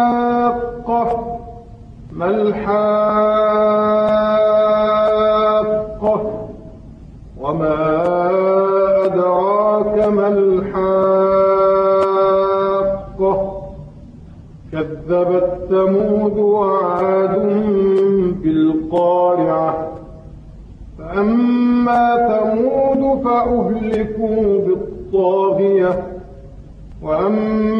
الحاقة ما الحاقة وما أدراك ما الحاقة كذبت ثمود وعاد بالقارعة. فأما ثمود فأهلكوا بالطاغية. وأما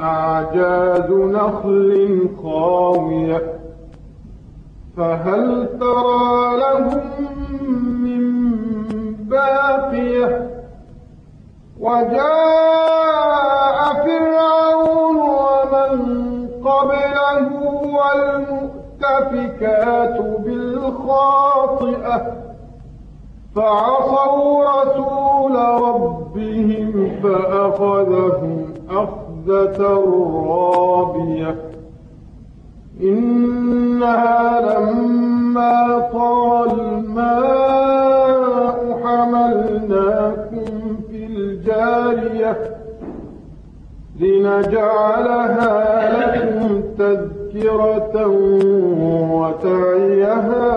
أعجاز نخل خاوية فهل ترى لهم من باقية؟ وجاء فرعون ومن قبله والمؤتفكات بالخاطئة فعصوا رسول ربهم فأخذهم أخذة رابية إنها لما طال الماء حملناكم في الجارية. لنجعلها لكم تذكرة وتعيها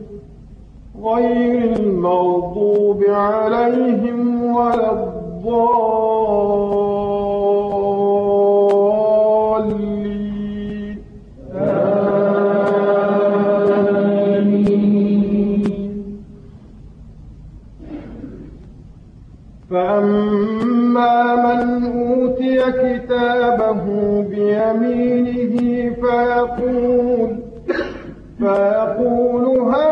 غير المغضوب عليهم ولا الضالين. فأما من أوتي كتابه بيمينه فيقول فيقول هاؤم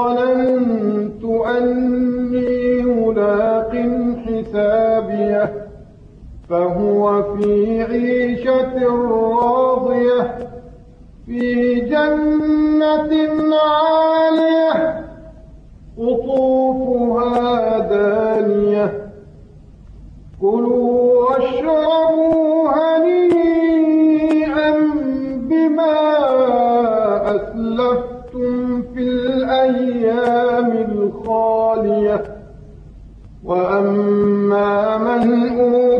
ظننت أني ملاق حسابيه فهو في عيشة راضية في جنة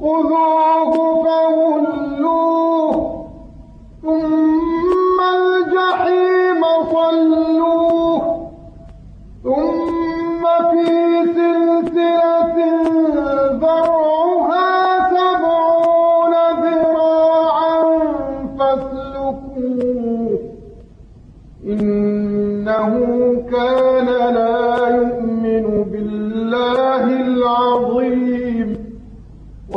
خذوه فغلوه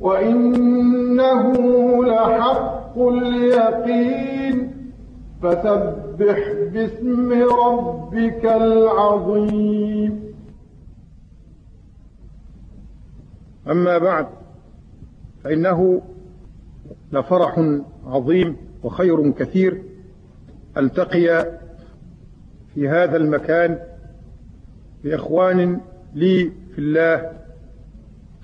وإنه لحق اليقين. فسبح باسم ربك العظيم. أما بعد فإنه لفرح عظيم وخير كثير ألتقي في هذا المكان بإخوان لي في الله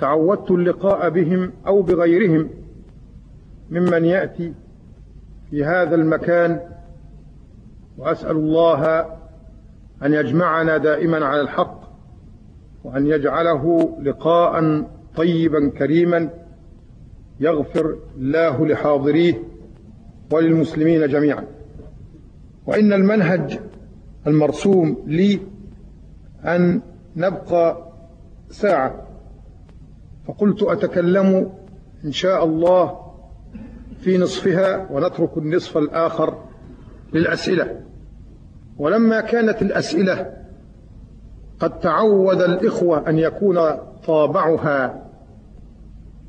تعودت اللقاء بهم أو بغيرهم ممن يأتي في هذا المكان وأسأل الله أن يجمعنا دائما على الحق وأن يجعله لقاء طيبا كريما يغفر الله لحاضريه وللمسلمين جميعا. وإن المنهج المرسوم لي أن نبقى ساعة فقلت أتكلم إن شاء الله في نصفها ونترك النصف الآخر للأسئلة. ولما كانت الأسئلة قد تعود الإخوة أن يكون طابعها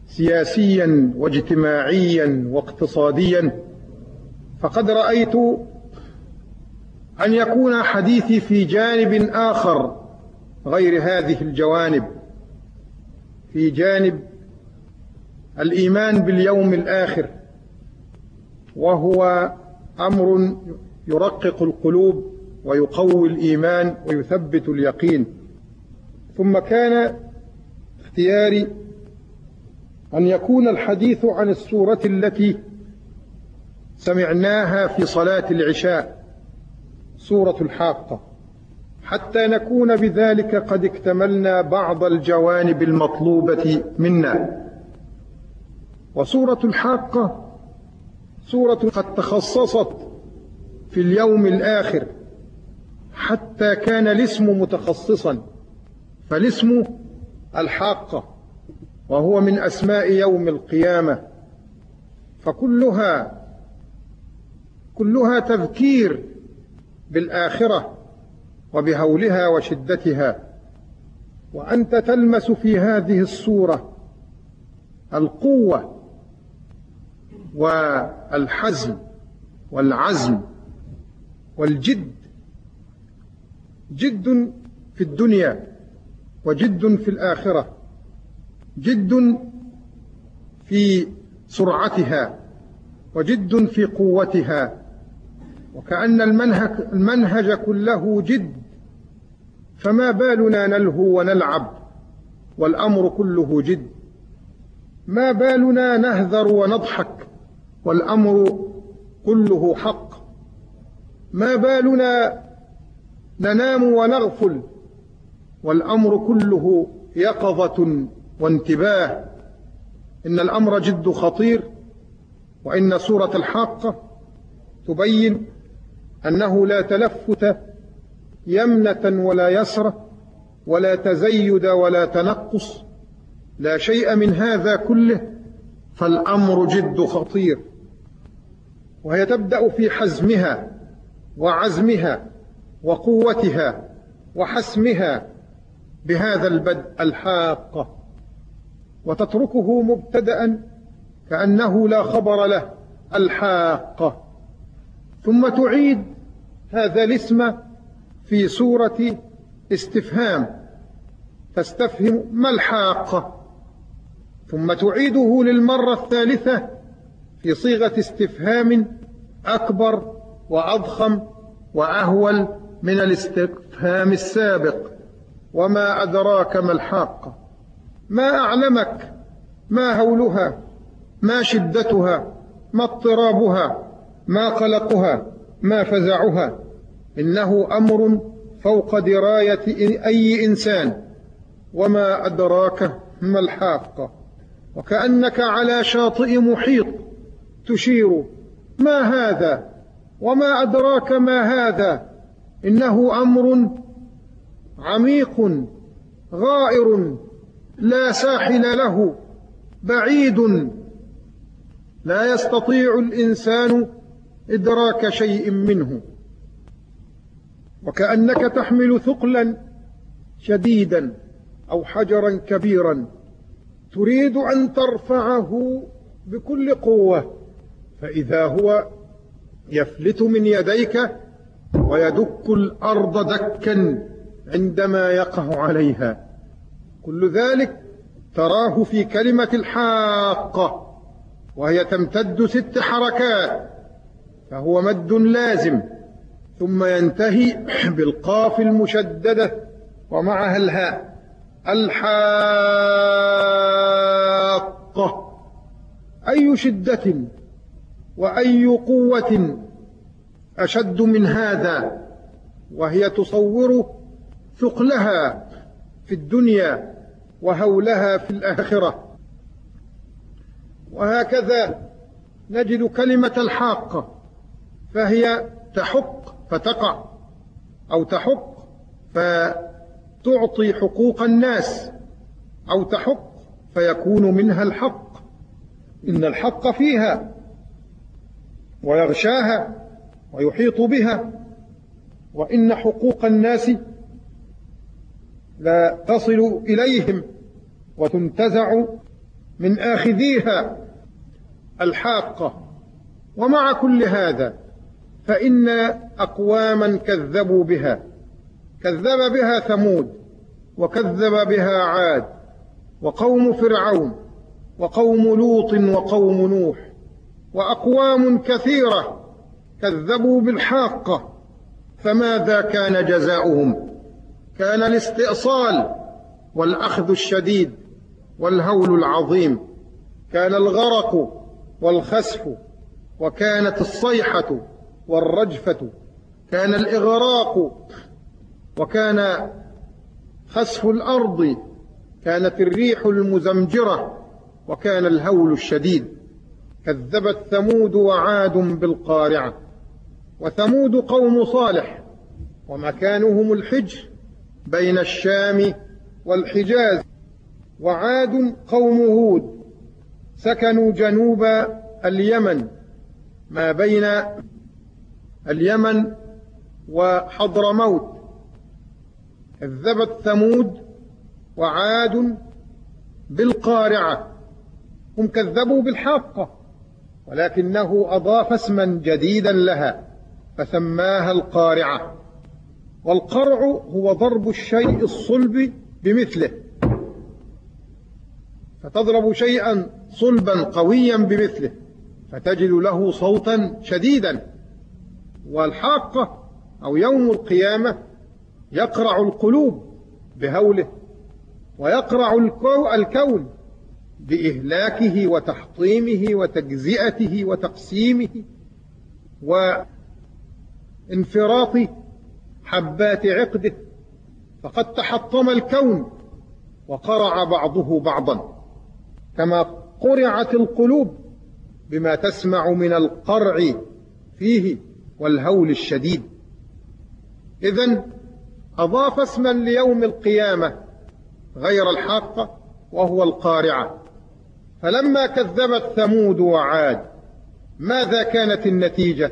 سياسيا واجتماعيا واقتصاديا فقد رأيت أن يكون حديثي في جانب آخر غير هذه الجوانب. في جانب الإيمان باليوم الآخر وهو أمر يرقق القلوب ويقوي الإيمان ويثبت اليقين. ثم كان اختياري أن يكون الحديث عن السورة التي سمعناها في صلاة العشاء سورة الحاقة. حتى نكون بذلك قد اكتملنا بعض الجوانب المطلوبة منا. وسورة الحاقة سورة قد تخصصت في اليوم الآخر حتى كان الاسم متخصصا فالاسم الحاقة وهو من أسماء يوم القيامة. فكلها كلها تذكير بالآخرة. وبهولها وشدتها وأنت تلمس في هذه الصورة القوة والحزم والعزم والجد. جد في الدنيا وجد في الآخرة. جد في سرعتها وجد في قوتها. وكأن المنهج, المنهج كله جد. فما بالنا نلهو ونلعب والأمر كله جد. ما بالنا نهذر ونضحك والأمر كله حق. ما بالنا ننام ونغفل والأمر كله يقظة وانتباه. إن الأمر جد خطير وإن سورة الحاقة تبين أنه لا تلفت يمنة ولا يسرة ولا تزيد ولا تنقص. لا شيء من هذا كله فالأمر جد خطير. وهي تبدأ في حزمها وعزمها وقوتها وحسمها بهذا البدء الحاقة وتتركه مبتدأ كأنه لا خبر له الحاقة ثم تعيد هذا الاسم في سورة استفهام. تستفهم ما الحاقة ثم تعيده للمرة الثالثة في صيغة استفهام أكبر وأضخم وأهول من الاستفهام السابق. وما أدراك ما الحاقة ما أعلمك ما هولها ما شدتها ما اضطرابها ما قلقها ما فزعها. إنه أمر فوق دراية أي إنسان وما أدراك ما الحاقة. وكأنك على شاطئ محيط تشير ما هذا؟ وما أدراك ما هذا؟ إنه أمر عميق غائر لا ساحل له بعيد. لا يستطيع الإنسان إدراك شيء منه. وكأنك تحمل ثقلا شديدا أو حجرا كبيرا. تريد أن ترفعه بكل قوة. فإذا هو يفلت من يديك ويدك الأرض دكا عندما يقع عليها. كل ذلك تراه في كلمة الحاقة وهي تمتد ست حركات فهو مد لازم. ثم ينتهي بالقاف المشددة ومعها الهاء الحاقة. أي شدة وأي قوة أشد من هذا؟ وهي تصور ثقلها في الدنيا وهولها في الآخرة. وهكذا نجد كلمة الحاقة فهي تحق فتقع أو تحق فتعطي حقوق الناس أو تحق فيكون منها الحق. إن الحق فيها ويغشاها ويحيط بها. وإن حقوق الناس لا تصل إليهم وتنتزع من آخذيها الحاقة. ومع كل هذا فإن أقواما كذبوا بها كذب بها ثمود وكذب بها عاد وقوم فرعون وقوم لوط وقوم نوح وأقوام كثيرة كذبوا بالحاقة فماذا كان جزاؤهم؟ كان الاستئصال والأخذ الشديد والهول العظيم كان الغرق والخسف وكانت الصيحة والرجفة كان الإغراق وكان خسف الأرض كانت الريح المزمجرة وكان الهول الشديد. كذبت ثمود وعاد بالقارعة وثمود قوم صالح ومكانهم الحجر بين الشام والحجاز. وعاد قوم هود سكنوا جنوب اليمن ما بين اليمن وحضرموت. كذبت ثمود وعاد بالقارعة. هم كذبوا بالحاقة ولكنه أضاف اسما جديدا لها فسماها القارعة. والقرع هو ضرب الشيء الصلب بمثله. فتضرب شيئا صلبا قويا بمثله فتجد له صوتا شديدا. والحاقة أو يوم القيامة يقرع القلوب بهوله ويقرع الكون بإهلاكه وتحطيمه وتجزئته وتقسيمه وانفراط حبات عقده. فقد تحطم الكون وقرع بعضه بعضا. كما قرعت القلوب بما تسمع من القرع فيه والهول الشديد. إذن أضاف اسما ليوم القيامة غير الحاقة وهو القارعة. فلما كذبت ثمود وعاد ماذا كانت النتيجة؟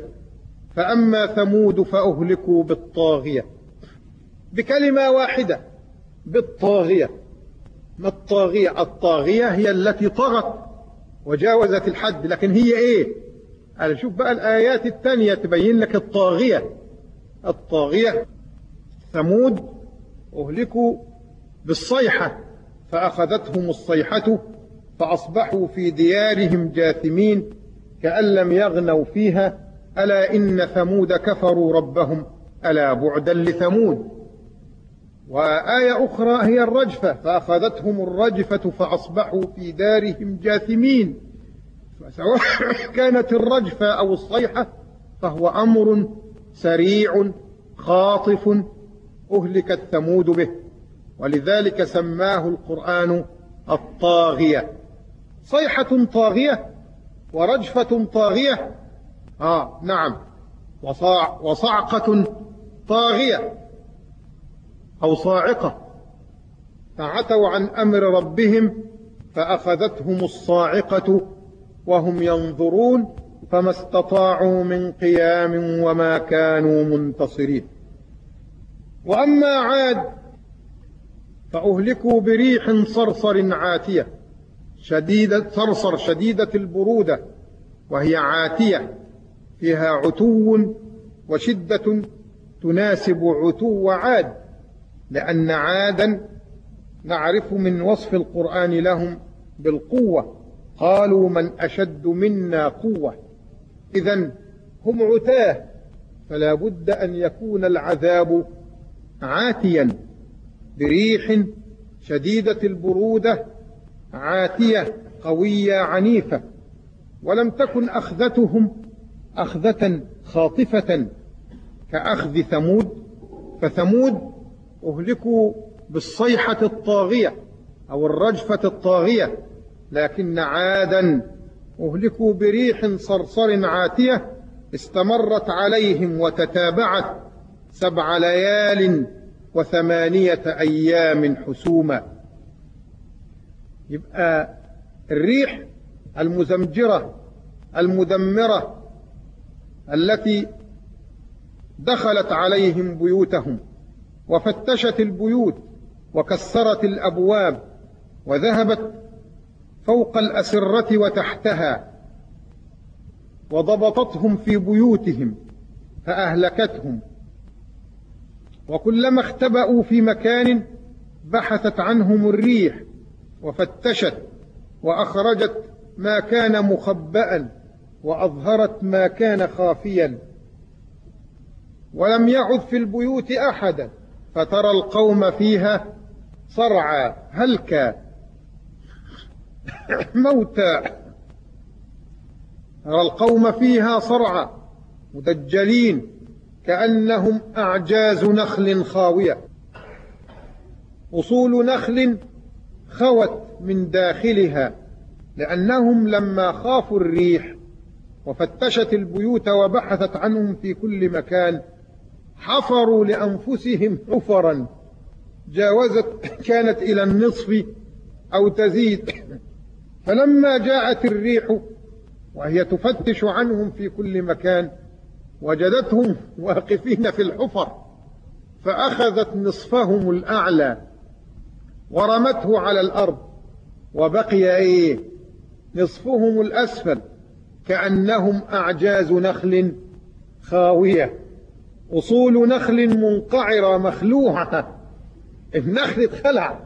فأما ثمود فأهلكوا بالطاغية. بكلمة واحدة بالطاغية. ما الطاغية؟ الطاغية هي التي طغت وجاوزت الحد لكن هي إيه؟ أنا شوف بقى الآيات الثانية تبين لك الطاغية. الطاغية ثمود أهلكوا بالصيحة فأخذتهم الصيحة فأصبحوا في ديارهم جاثمين كأن لم يغنوا فيها ألا إن ثمود كفروا ربهم ألا بعدا لثمود. وآية أخرى هي الرجفة فأخذتهم الرجفة فأصبحوا في دارهم جاثمين. فسواء كانت الرجفة أو الصيحة فهو أمر سريع خاطف أهلكت ثمود به. ولذلك سماه القرآن الطاغية. صيحة طاغية ورجفة طاغية. آه نعم. وصاع وصعقة طاغية أو صاعقة. فعتوا عن أمر ربهم فأخذتهم الصاعقة وهم ينظرون فما استطاعوا من قيام وما كانوا منتصرين. وأما عاد فأهلكوا بريح صرصر عاتية شديدة صرصر شديدة البرودة وهي عاتية فيها عتو وشدة تناسب عتو عاد لأن عادا نعرف من وصف القرآن لهم بالقوة. قالوا من أشد منا قوة. إذا هم عتاه فلا بد أن يكون العذاب عاتيا. بريح شديدة البرودة عاتية قوية عنيفة. ولم تكن أخذتهم أخذة خاطفة كأخذ ثمود فثمود أهلكوا بالصيحة الطاغية أو الرجفة الطاغية. لكن عادا أهلكوا بريح صرصر عاتية استمرت عليهم وتتابعت سبع ليال وثمانية أيام حسوما. يبقى الريح المزمجرة المدمرة التي دخلت عليهم بيوتهم وفتشت البيوت وكسرت الأبواب وذهبت فوق الأسرة وتحتها وضبطتهم في بيوتهم فأهلكتهم. وكلما اختبأوا في مكان بحثت عنهم الريح وفتشت وأخرجت ما كان مخبأ وأظهرت ما كان خافيا. ولم يعد في البيوت أحدا. فترى القوم فيها صرعى هلكا. موتى ترى القوم فيها صرعى مدجلين كأنهم أعجاز نخل خاوية. أصول نخل خوت من داخلها لأنهم لما خافوا الريح وفتشت البيوت وبحثت عنهم في كل مكان حفروا لأنفسهم حفرا. جاوزت كانت إلى النصف أو تزيد. فلما جاءت الريح وهي تفتش عنهم في كل مكان وجدتهم واقفين في الحفر فأخذت نصفهم الأعلى ورمته على الأرض. وبقي إيه؟ نصفهم الأسفل كأنهم أعجاز نخل خاوية. أصول نخل منقعرة مخلوعة. النخل اتخلع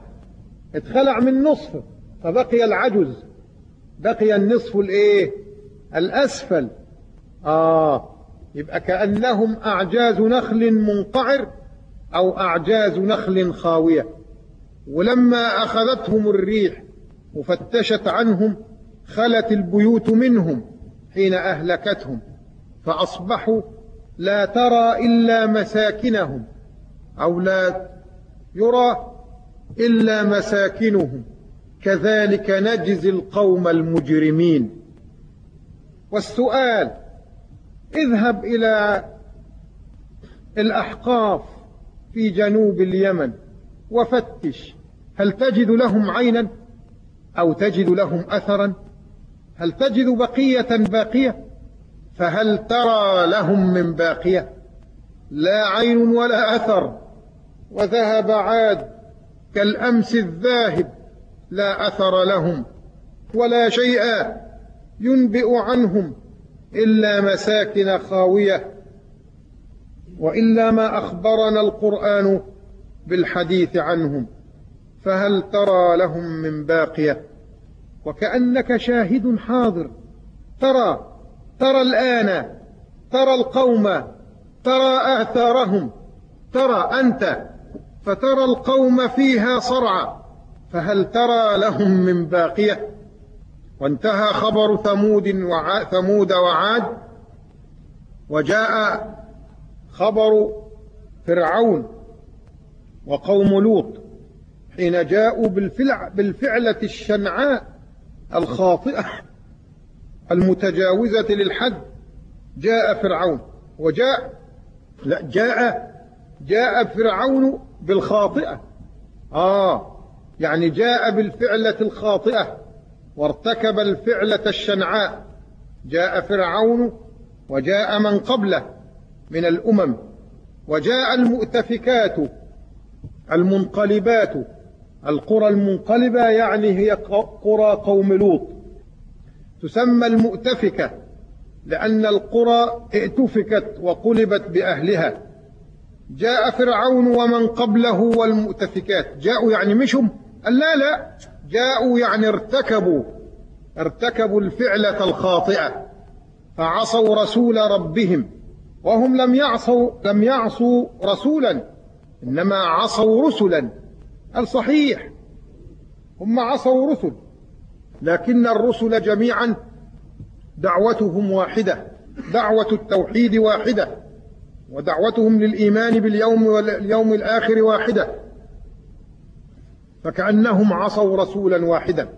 اتخلع من نصفه فبقي العجز. بقي النصف الإيه؟ الأسفل. آه يبقى كأنهم أعجاز نخل منقعر أو أعجاز نخل خاوية. ولما أخذتهم الريح وفتشت عنهم خلت البيوت منهم حين أهلكتهم فأصبحوا لا ترى إلا مساكنهم أو لا يرى إلا مساكنهم. كذلك نجزي القوم المجرمين. والسؤال اذهب إلى الأحقاف في جنوب اليمن وفتش. هل تجد لهم عينا أو تجد لهم أثرا؟ هل تجد بقية باقية؟ فهل ترى لهم من باقية؟ لا عين ولا أثر. وذهب عاد كالأمس الذاهب لا أثر لهم ولا شيء ينبئ عنهم إلا مساكن خاوية وإلا ما أخبرنا القرآن بالحديث عنهم فهل ترى لهم من باقية وكأنك شاهد حاضر ترى ترى الآن ترى القوم ترى آثارهم ترى أنت فترى القوم فيها صرعى فهل ترى لهم من باقية؟ وانتهى خبر ثمود وعاد ثمود وعاد وجاء خبر فرعون وقوم لوط حين جاءوا بالفعلة الشنعاء الخاطئة المتجاوزة للحد. جاء فرعون وجاء لا جاء جاء فرعون بالخاطئة. آه يعني جاء بالفعلة الخاطئة وارتكب الفعلة الشنعاء. جاء فرعون وجاء من قبله من الأمم. وجاء المؤتفكات المنقلبات. القرى المنقلبة يعني هي قرى قوم لوط. تسمى المؤتفكة لأن القرى ائتفكت وقلبت بأهلها. جاء فرعون ومن قبله والمؤتفكات. جاءوا يعني مشهم قال لا لا جاءوا يعني ارتكبوا ارتكبوا الفعلة الخاطئة فعصوا رسول ربهم وهم لم يعصوا لم يعصوا رسولا إنما عصوا رسلا. الصحيح هم عصوا رسل لكن الرسل جميعا دعوتهم واحدة دعوة التوحيد واحدة ودعوتهم للإيمان باليوم واليوم الآخر واحدة. فكأنهم عصوا رسولا واحدا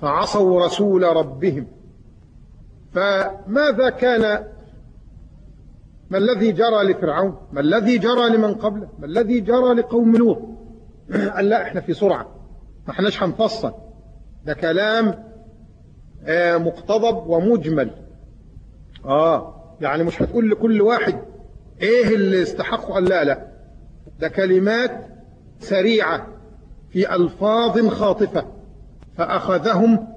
فعصوا رسول ربهم. فماذا كان؟ ما الذي جرى لفرعون؟ ما الذي جرى لمن قبله؟ ما الذي جرى لقوم لوط قال لا إحنا في سرعة. ما إحناش هنفصل. ده كلام آه مقتضب ومجمل. آه يعني مش هتقول لكل واحد إيه اللي استحقوا قال لا لا. ده كلمات سريعة. في ألفاظ خاطفة فأخذهم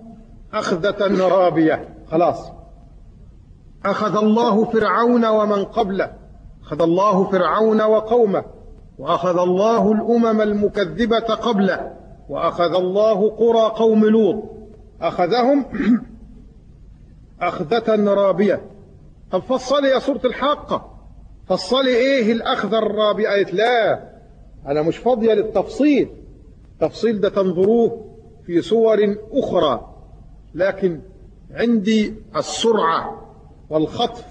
أخذة رابية. خلاص. أخذ الله فرعون ومن قبله أخذ الله فرعون وقومه وأخذ الله الأمم المكذبة قبله وأخذ الله قرى قوم لوط. أخذهم أخذة رابية. طب فصلي يا سورة الحاقة. فصلي إيه الأخذة الرابية؟ قالت لا أنا مش فاضية للتفصيل. تفصيل ده تنظروه في صور أخرى لكن عندي السرعة والخطف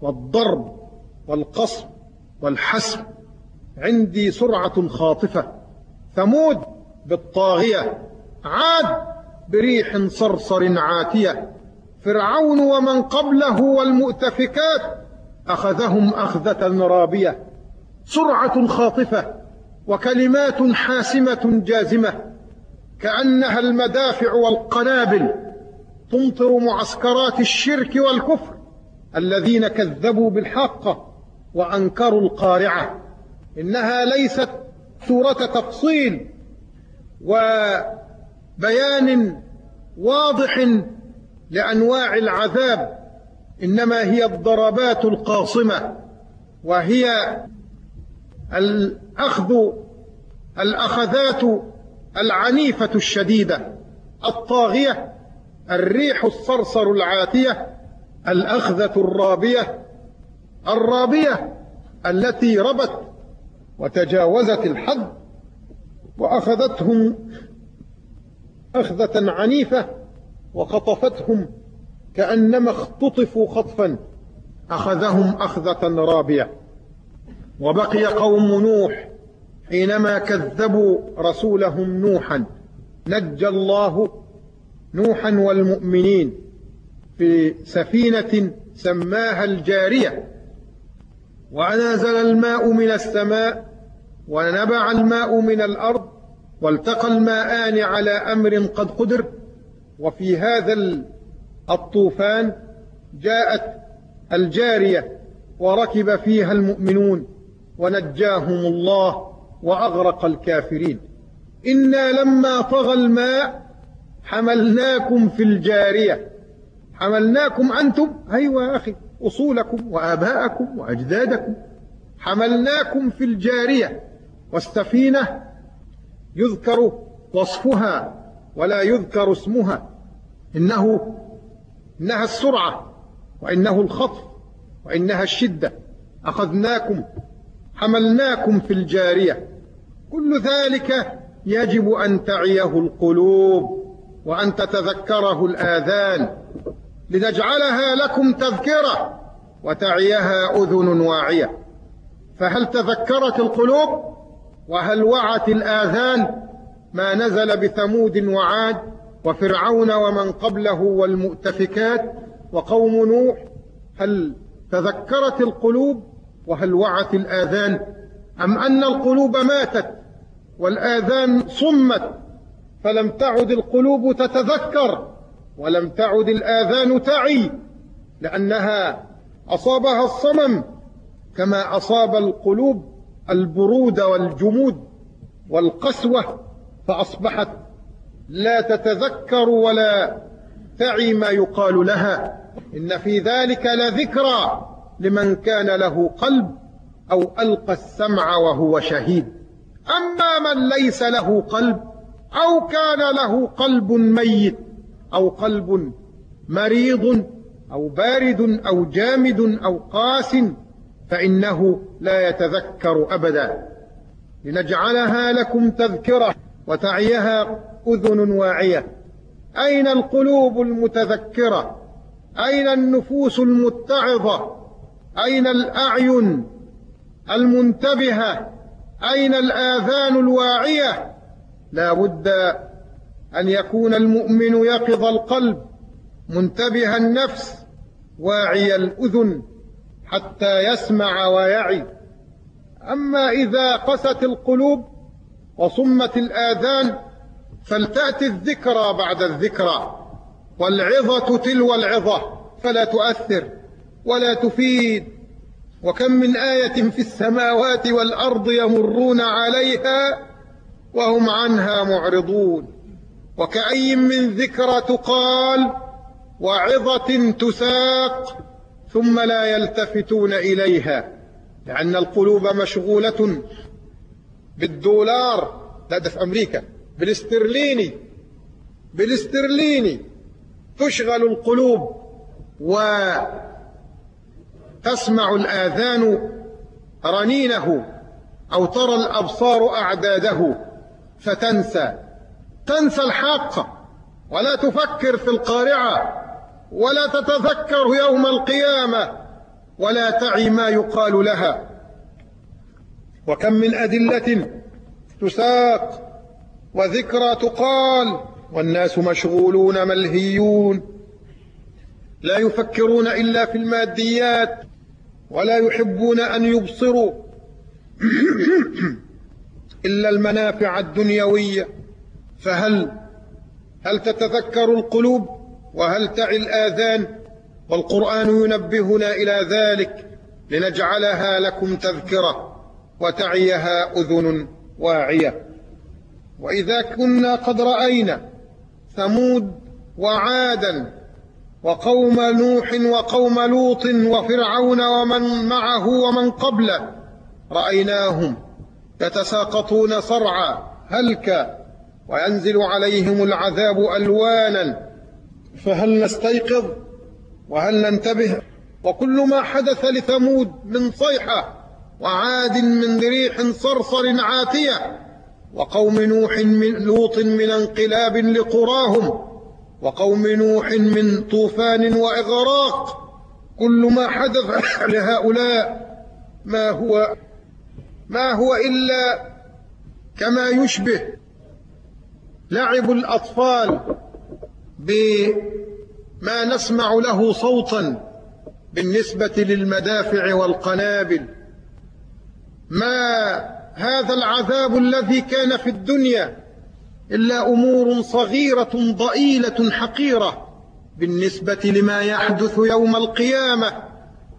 والضرب والقصف والحسم. عندي سرعة خاطفة. ثمود بالطاغية عاد بريح صرصر عاتية. فرعون ومن قبله والمؤتفكات أخذهم أخذة رابية. سرعة خاطفة. وكلمات حاسمة جازمة كأنها المدافع والقنابل تمطر معسكرات الشرك والكفر الذين كذبوا بالحق وأنكروا القارعة. إنها ليست سورة تفصيل وبيان واضح لأنواع العذاب إنما هي الضربات القاصمة وهي الأخذ الأخذات العنيفة الشديدة الطاغية الريح الصرصر العاتية الأخذة الرابية الرابية التي ربت وتجاوزت الحد وأخذتهم أخذة عنيفة وخطفتهم كأنما اختطفوا خطفا أخذهم أخذة رابية. وبقي قوم نوح حينما كذبوا رسولهم نوحا. نجى الله نوحا والمؤمنين في سفينة سماها الجارية. ونزل الماء من السماء ونبع الماء من الأرض والتقى الماءان على أمر قد قدر. وفي هذا الطوفان جاءت الجارية وركب فيها المؤمنون. ونجاهم الله وأغرق الكافرين. إنا لما طغى الماء حملناكم في الجارية. حملناكم أنتم أيوة يا أخي أصولكم وآباءكم وأجدادكم. حملناكم في الجارية. والسفينة يذكر وصفها ولا يذكر اسمها. إنه إنها السرعة وإنه الخطف وإنها الشدة. أخذناكم حملناكم في الجارية. كل ذلك يجب أن تعيه القلوب وأن تتذكره الآذان لنجعلها لكم تذكرة وتعيها أذن واعية. فهل تذكرت القلوب؟ وهل وعت الآذان ما نزل بثمود وعاد وفرعون ومن قبله والمؤتفكات وقوم نوح؟ هل تذكرت القلوب؟ وهل وعت الآذان أم أن القلوب ماتت والآذان صمت فلم تعد القلوب تتذكر ولم تعد الآذان تعي لأنها أصابها الصمم كما أصاب القلوب البرود والجمود والقسوة فأصبحت لا تتذكر ولا تعي ما يقال لها إن في ذلك لذكرى لمن كان له قلب أو ألقى السمع وهو شهيد. أما من ليس له قلب أو كان له قلب ميت أو قلب مريض أو بارد أو جامد أو قاس فإنه لا يتذكر أبدا. لنجعلها لكم تذكرة وتعيها أذن واعية. أين القلوب المتذكرة؟ أين النفوس المتعظة؟ أين الأعين المنتبهة؟ أين الآذان الواعية؟ لا بد أن يكون المؤمن يقظ القلب منتبه النفس واعي الأذن حتى يسمع ويعي. أما إذا قست القلوب وصمت الآذان فلتأتي الذكرى بعد الذكرى والعظة تلو العظة فلا تؤثر. ولا تفيد. وكم من آية في السماوات والأرض يمرون عليها وهم عنها معرضون. وكأي من ذكرى تقال وعظة تساق ثم لا يلتفتون إليها. لأن القلوب مشغولة بالدولار. لا ده في أمريكا. بالاسترليني. بالاسترليني تشغل القلوب. وتسمع الآذان رنينه أو ترى الأبصار أعداده فتنسى. تنسى الحق ولا تفكر في القارعة ولا تتذكر يوم القيامة ولا تعي ما يقال لها. وكم من أدلة تساق وذكرى تقال والناس مشغولون ملهيون. لا يفكرون إلا في الماديات ولا يحبون أن يبصروا إلا المنافع الدنيوية. فهل هل تتذكر القلوب؟ وهل تعي الآذان؟ والقرآن ينبهنا إلى ذلك لنجعلها لكم تذكرة وتعيها أذن واعية. وإذا كنا قد رأينا ثمود وعادا وقوم نوح وقوم لوط وفرعون ومن معه ومن قبله رأيناهم يتساقطون صرعى هلكا وينزل عليهم العذاب ألوانا فهل نستيقظ وهل ننتبه؟ وكل ما حدث لثمود من صيحة وعاد من ريح صرصر عاتية وقوم نوح من لوط من انقلاب لقراهم وقوم نوح من طوفان وإغراق كل ما حدث لهؤلاء ما هو ما هو إلا كما يشبه لعب الأطفال بما نسمع له صوتا بالنسبة للمدافع والقنابل. ما هذا العذاب الذي كان في الدنيا؟ إلا أمور صغيرة ضئيلة حقيرة بالنسبة لما يحدث يوم القيامة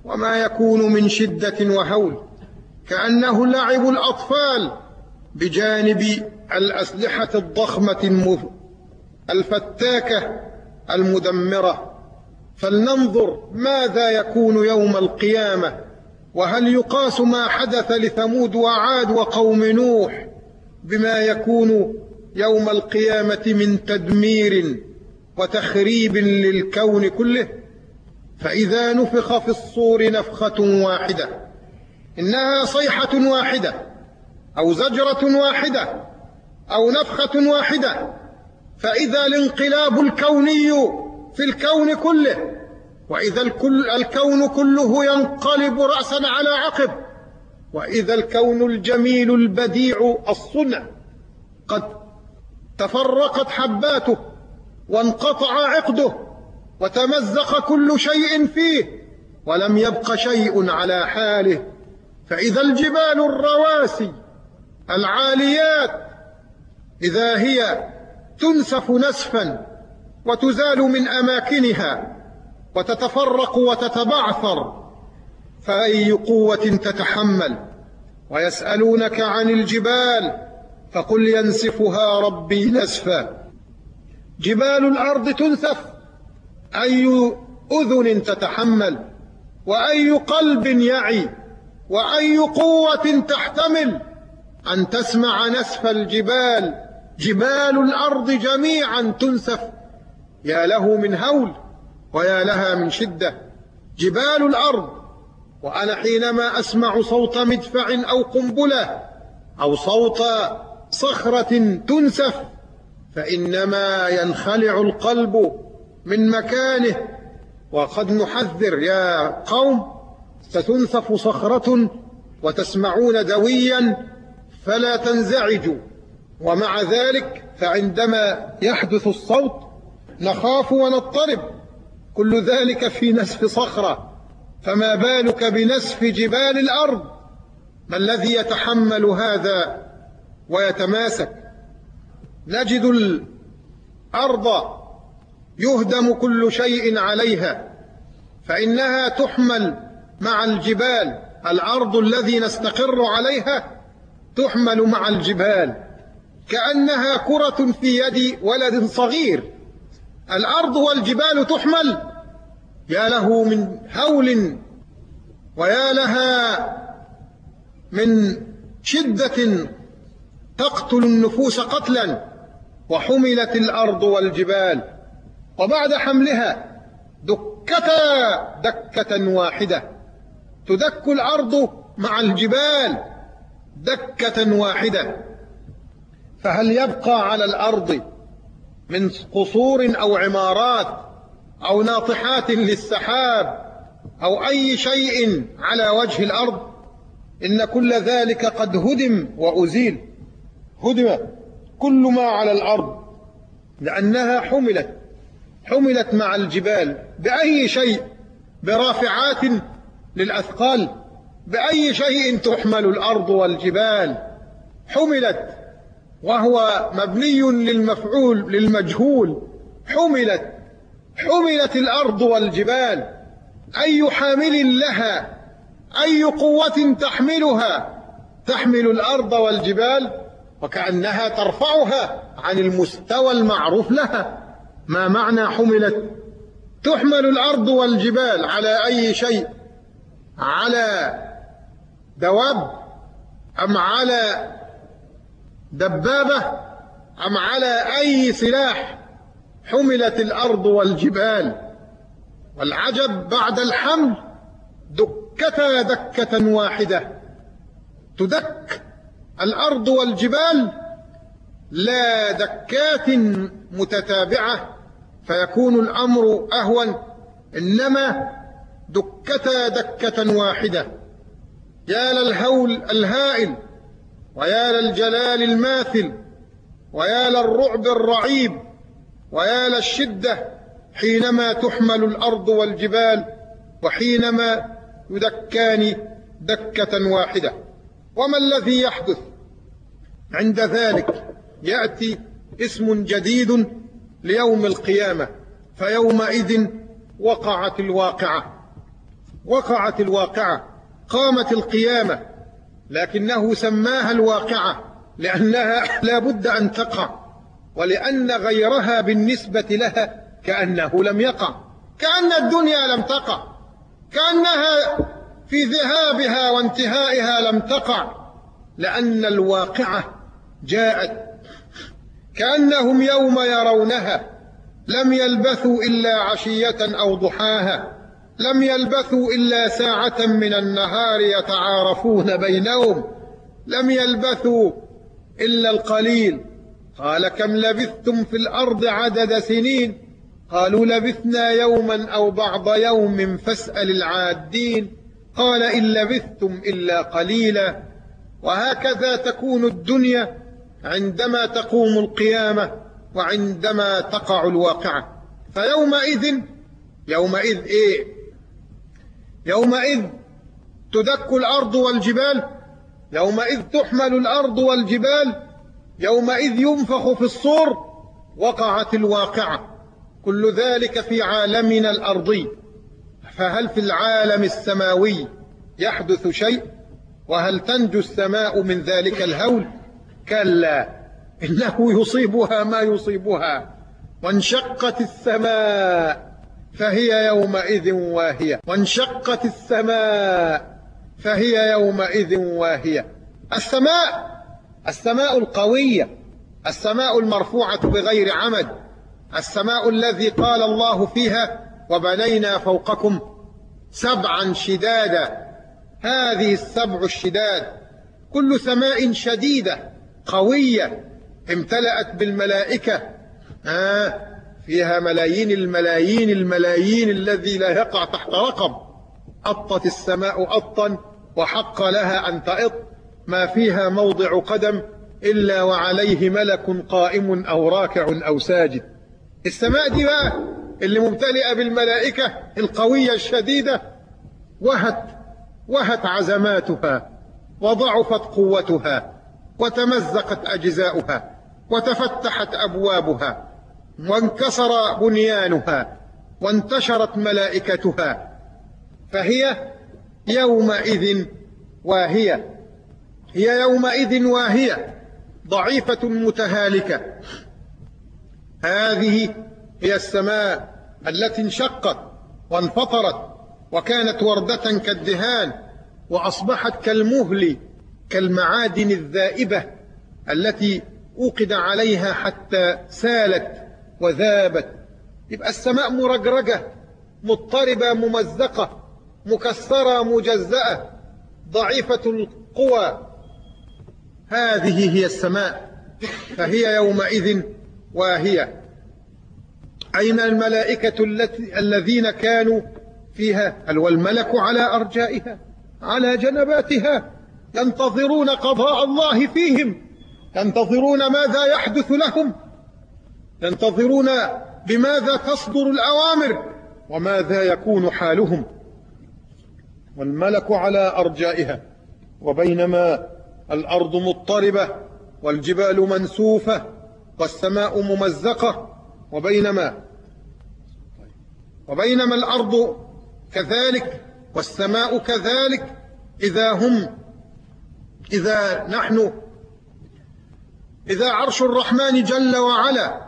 وما يكون من شدة وهول. كأنه لعب الأطفال بجانب الأسلحة الضخمة الفتاكة المدمرة. فلننظر ماذا يكون يوم القيامة وهل يقاس ما حدث لثمود وعاد وقوم نوح بما يكون يوم القيامة من تدمير وتخريب للكون كله فإذا نفخ في الصور نفخة واحدة إنها صيحة واحدة أو زجرة واحدة أو نفخة واحدة فإذا الانقلاب الكوني في الكون كله وإذا الكل الكون كله ينقلب رأسا على عقب وإذا الكون الجميل البديع الصنع قد تفرقت حباته وانقطع عقده وتمزق كل شيء فيه ولم يبق شيء على حاله. فإذا الجبال الرواسي العاليات إذا هي تنسف نسفا وتزال من أماكنها وتتفرق وتتبعثر فأي قوة تتحمل؟ ويسألونك عن الجبال فقل ينسفها ربي نسفا. جبال الأرض تنسف أي أذن تتحمل؟ وأي قلب يعي؟ وأي قوة تحتمل؟ أن تسمع نسف الجبال. جبال الأرض جميعا تنسف يا له من هول ويا لها من شدة. جبال الأرض. وأنا حينما أسمع صوت مدفع أو قنبلة أو صوت صخرة تنسف فإنما ينخلع القلب من مكانه. وقد نحذر يا قوم ستنسف صخرة وتسمعون دويا فلا تنزعجوا. ومع ذلك فعندما يحدث الصوت نخاف ونضطرب. كل ذلك في نسف صخرة. فما بالك بنسف جبال الأرض؟ ما الذي يتحمل هذا ويتماسك. نجد الأرض يهدم كل شيء عليها فإنها تحمل مع الجبال. الأرض الذي نستقر عليها تحمل مع الجبال. كأنها كرة في يد ولد صغير. الأرض والجبال تحمل. يا له من هول ويا لها من شدة تقتل النفوس قتلا وحملت الأرض والجبال. وبعد حملها دكتا دكة واحدة. تدك الأرض مع الجبال دكة واحدة. فهل يبقى على الأرض من قصور أو عمارات أو ناطحات للسحاب أو أي شيء على وجه الأرض؟ إن كل ذلك قد هدم وأزيل. هدم كل ما على الأرض لأنها حملت حملت مع الجبال بأي شيء برافعات للأثقال بأي شيء تحمل الأرض والجبال. حملت وهو مبني للمفعول للمجهول. حملت حملت الأرض والجبال. أي حامل لها أي قوة تحملها تحمل الأرض والجبال وكأنها ترفعها عن المستوى المعروف لها. ما معنى حملت؟ تحمل الأرض والجبال على أي شيء؟ على دواب أم على دبابة أم على أي سلاح حملت الأرض والجبال؟ والعجب بعد الحمل دكتا دكة واحدة. تدك الأرض والجبال لا دكات متتابعة فيكون الأمر أهون إنما دكتا دكة واحدة. يا للهول الهائل ويا للجلال الماثل ويا للرعب الرعيب ويا للشدة حينما تحمل الأرض والجبال وحينما يدكان دكة واحدة. وما الذي يحدث عند ذلك يأتي اسم جديد ليوم القيامة فيومئذ وقعت الواقعة. وقعت الواقعة قامت القيامة لكنه سماها الواقعة لأنها لا بد أن تقع ولأن غيرها بالنسبة لها كأنه لم يقع كأن الدنيا لم تقع كأنها في ذهابها وانتهائها لم تقع لأن الواقعة جاءت. كأنهم يوم يرونها لم يلبثوا إلا عشية أو ضحاها لم يلبثوا إلا ساعة من النهار يتعارفون بينهم لم يلبثوا إلا القليل. قال كم لبثتم في الأرض عدد سنين؟ قالوا لبثنا يوما أو بعض يوم فاسأل العادين. قال إن لبثتم إلا قليلا وهكذا تكون الدنيا عندما تقوم القيامة وعندما تقع الواقعة. فيومئذ يومئذ إيه؟ يومئذ تدك الأرض والجبال يومئذ تحمل الأرض والجبال يومئذ ينفخ في الصور وقعت الواقعة. كل ذلك في عالمنا الأرضي. فهل في العالم السماوي يحدث شيء؟ وهل تنجو السماء من ذلك الهول؟ كلا إنه يصيبها ما يصيبها. وانشقت السماء فهي يومئذ واهية. وانشقت السماء فهي يومئذ واهية. السماء السماء القوية السماء المرفوعة بغير عمد. السماء الذي قال الله فيها وبنينا فوقكم سبعا شدادا. هذه السبع الشداد كل سماء شديدة قوية امتلأت بالملائكة. آه فيها ملايين الملايين الملايين الذي لا يقع تحت رقب أطت السماء أطا وحق لها أن تأط. ما فيها موضع قدم إلا وعليه ملك قائم أو راكع أو ساجد. السماء دي بقى اللي ممتلئة بالملائكة القوية الشديدة. وهت وهت عزماتها وضعفت قوتها وتمزقت أجزاؤها وتفتحت أبوابها وانكسر بنيانها وانتشرت ملائكتها. فهي يومئذ واهية. هي يومئذ واهية. ضعيفة متهالكة. هذه هي السماء التي انشقت وانفطرت وكانت وردة كالدهان وأصبحت كالمهل كالمعادن الذائبة التي أوقد عليها حتى سالت وذابت. يبقى السماء مرجرجة مضطربة ممزقة مكسرة مجزأة ضعيفة القوى. هذه هي السماء فهي يومئذ واهية. أين الملائكة التي الذين كانوا فيها؟ هل والملك على أرجائها؟ على جنباتها؟ ينتظرون قضاء الله فيهم. ينتظرون ماذا يحدث لهم. ينتظرون بماذا تصدر الأوامر وماذا يكون حالهم. والملك على أرجائها. وبينما الأرض مضطربة والجبال منسوفة والسماء ممزقة. وبينما وبينما الأرض كذلك والسماء كذلك إذا هم إذا نحن إذا عرش الرحمن جل وعلا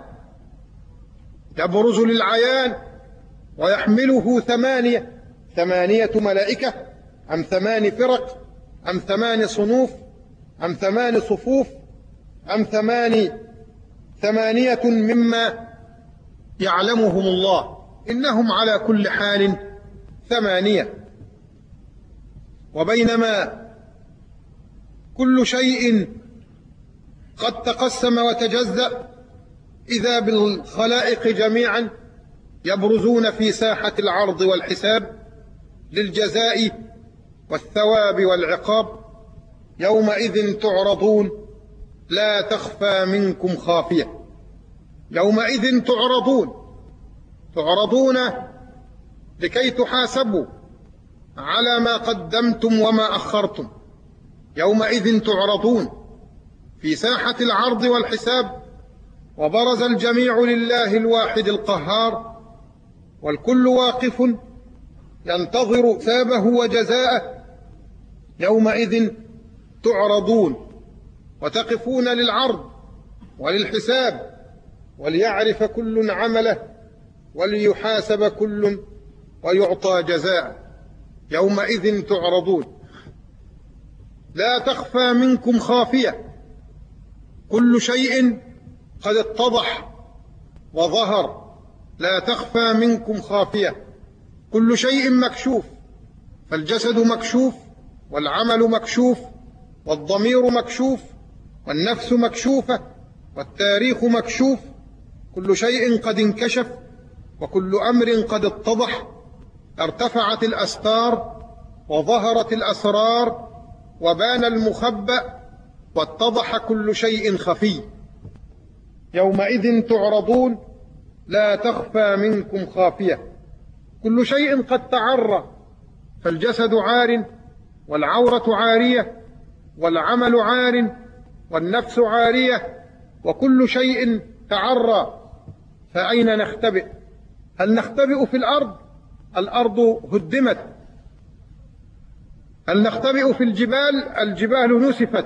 يبرز للعيان ويحمله ثمانية ثمانية ملائكة أم ثمان فرق أم ثمان صنوف أم ثمان صفوف أم ثمان ثمانية مما يعلمهم الله. إنهم على كل حال ثمانية. وبينما كل شيء قد تقسم وتجزأ إذا بالخلائق جميعا يبرزون في ساحة العرض والحساب للجزاء والثواب والعقاب. يومئذ تعرضون لا تخفى منكم خافية. يومئذ تعرضون تعرضون لكي تحاسبوا على ما قدمتم وما أخرتم. يومئذ تعرضون في ساحة العرض والحساب وبرز الجميع لله الواحد القهار والكل واقف ينتظر ثابه وجزاءه. يومئذ تعرضون وتقفون للعرض وللحساب وليعرف كل عمله. وليحاسب كل ويعطى جزاء. يومئذ تعرضون. لا تخفى منكم خافية. كل شيء قد اتضح وظهر. لا تخفى منكم خافية. كل شيء مكشوف. فالجسد مكشوف والعمل مكشوف والضمير مكشوف والنفس مكشوفة والتاريخ مكشوف. كل شيء قد انكشف. وكل أمر قد اتضح ارتفعت الأستار وظهرت الأسرار وبان المخبأ واتضح كل شيء خفي. يومئذ تعرضون لا تخفى منكم خافية. كل شيء قد تعرى فالجسد عار والعورة عارية والعمل عار والنفس عارية وكل شيء تعرى فأين نختبئ؟ هل نختبئ في الأرض؟ الأرض هدمت. هل نختبئ في الجبال؟ الجبال نسفت.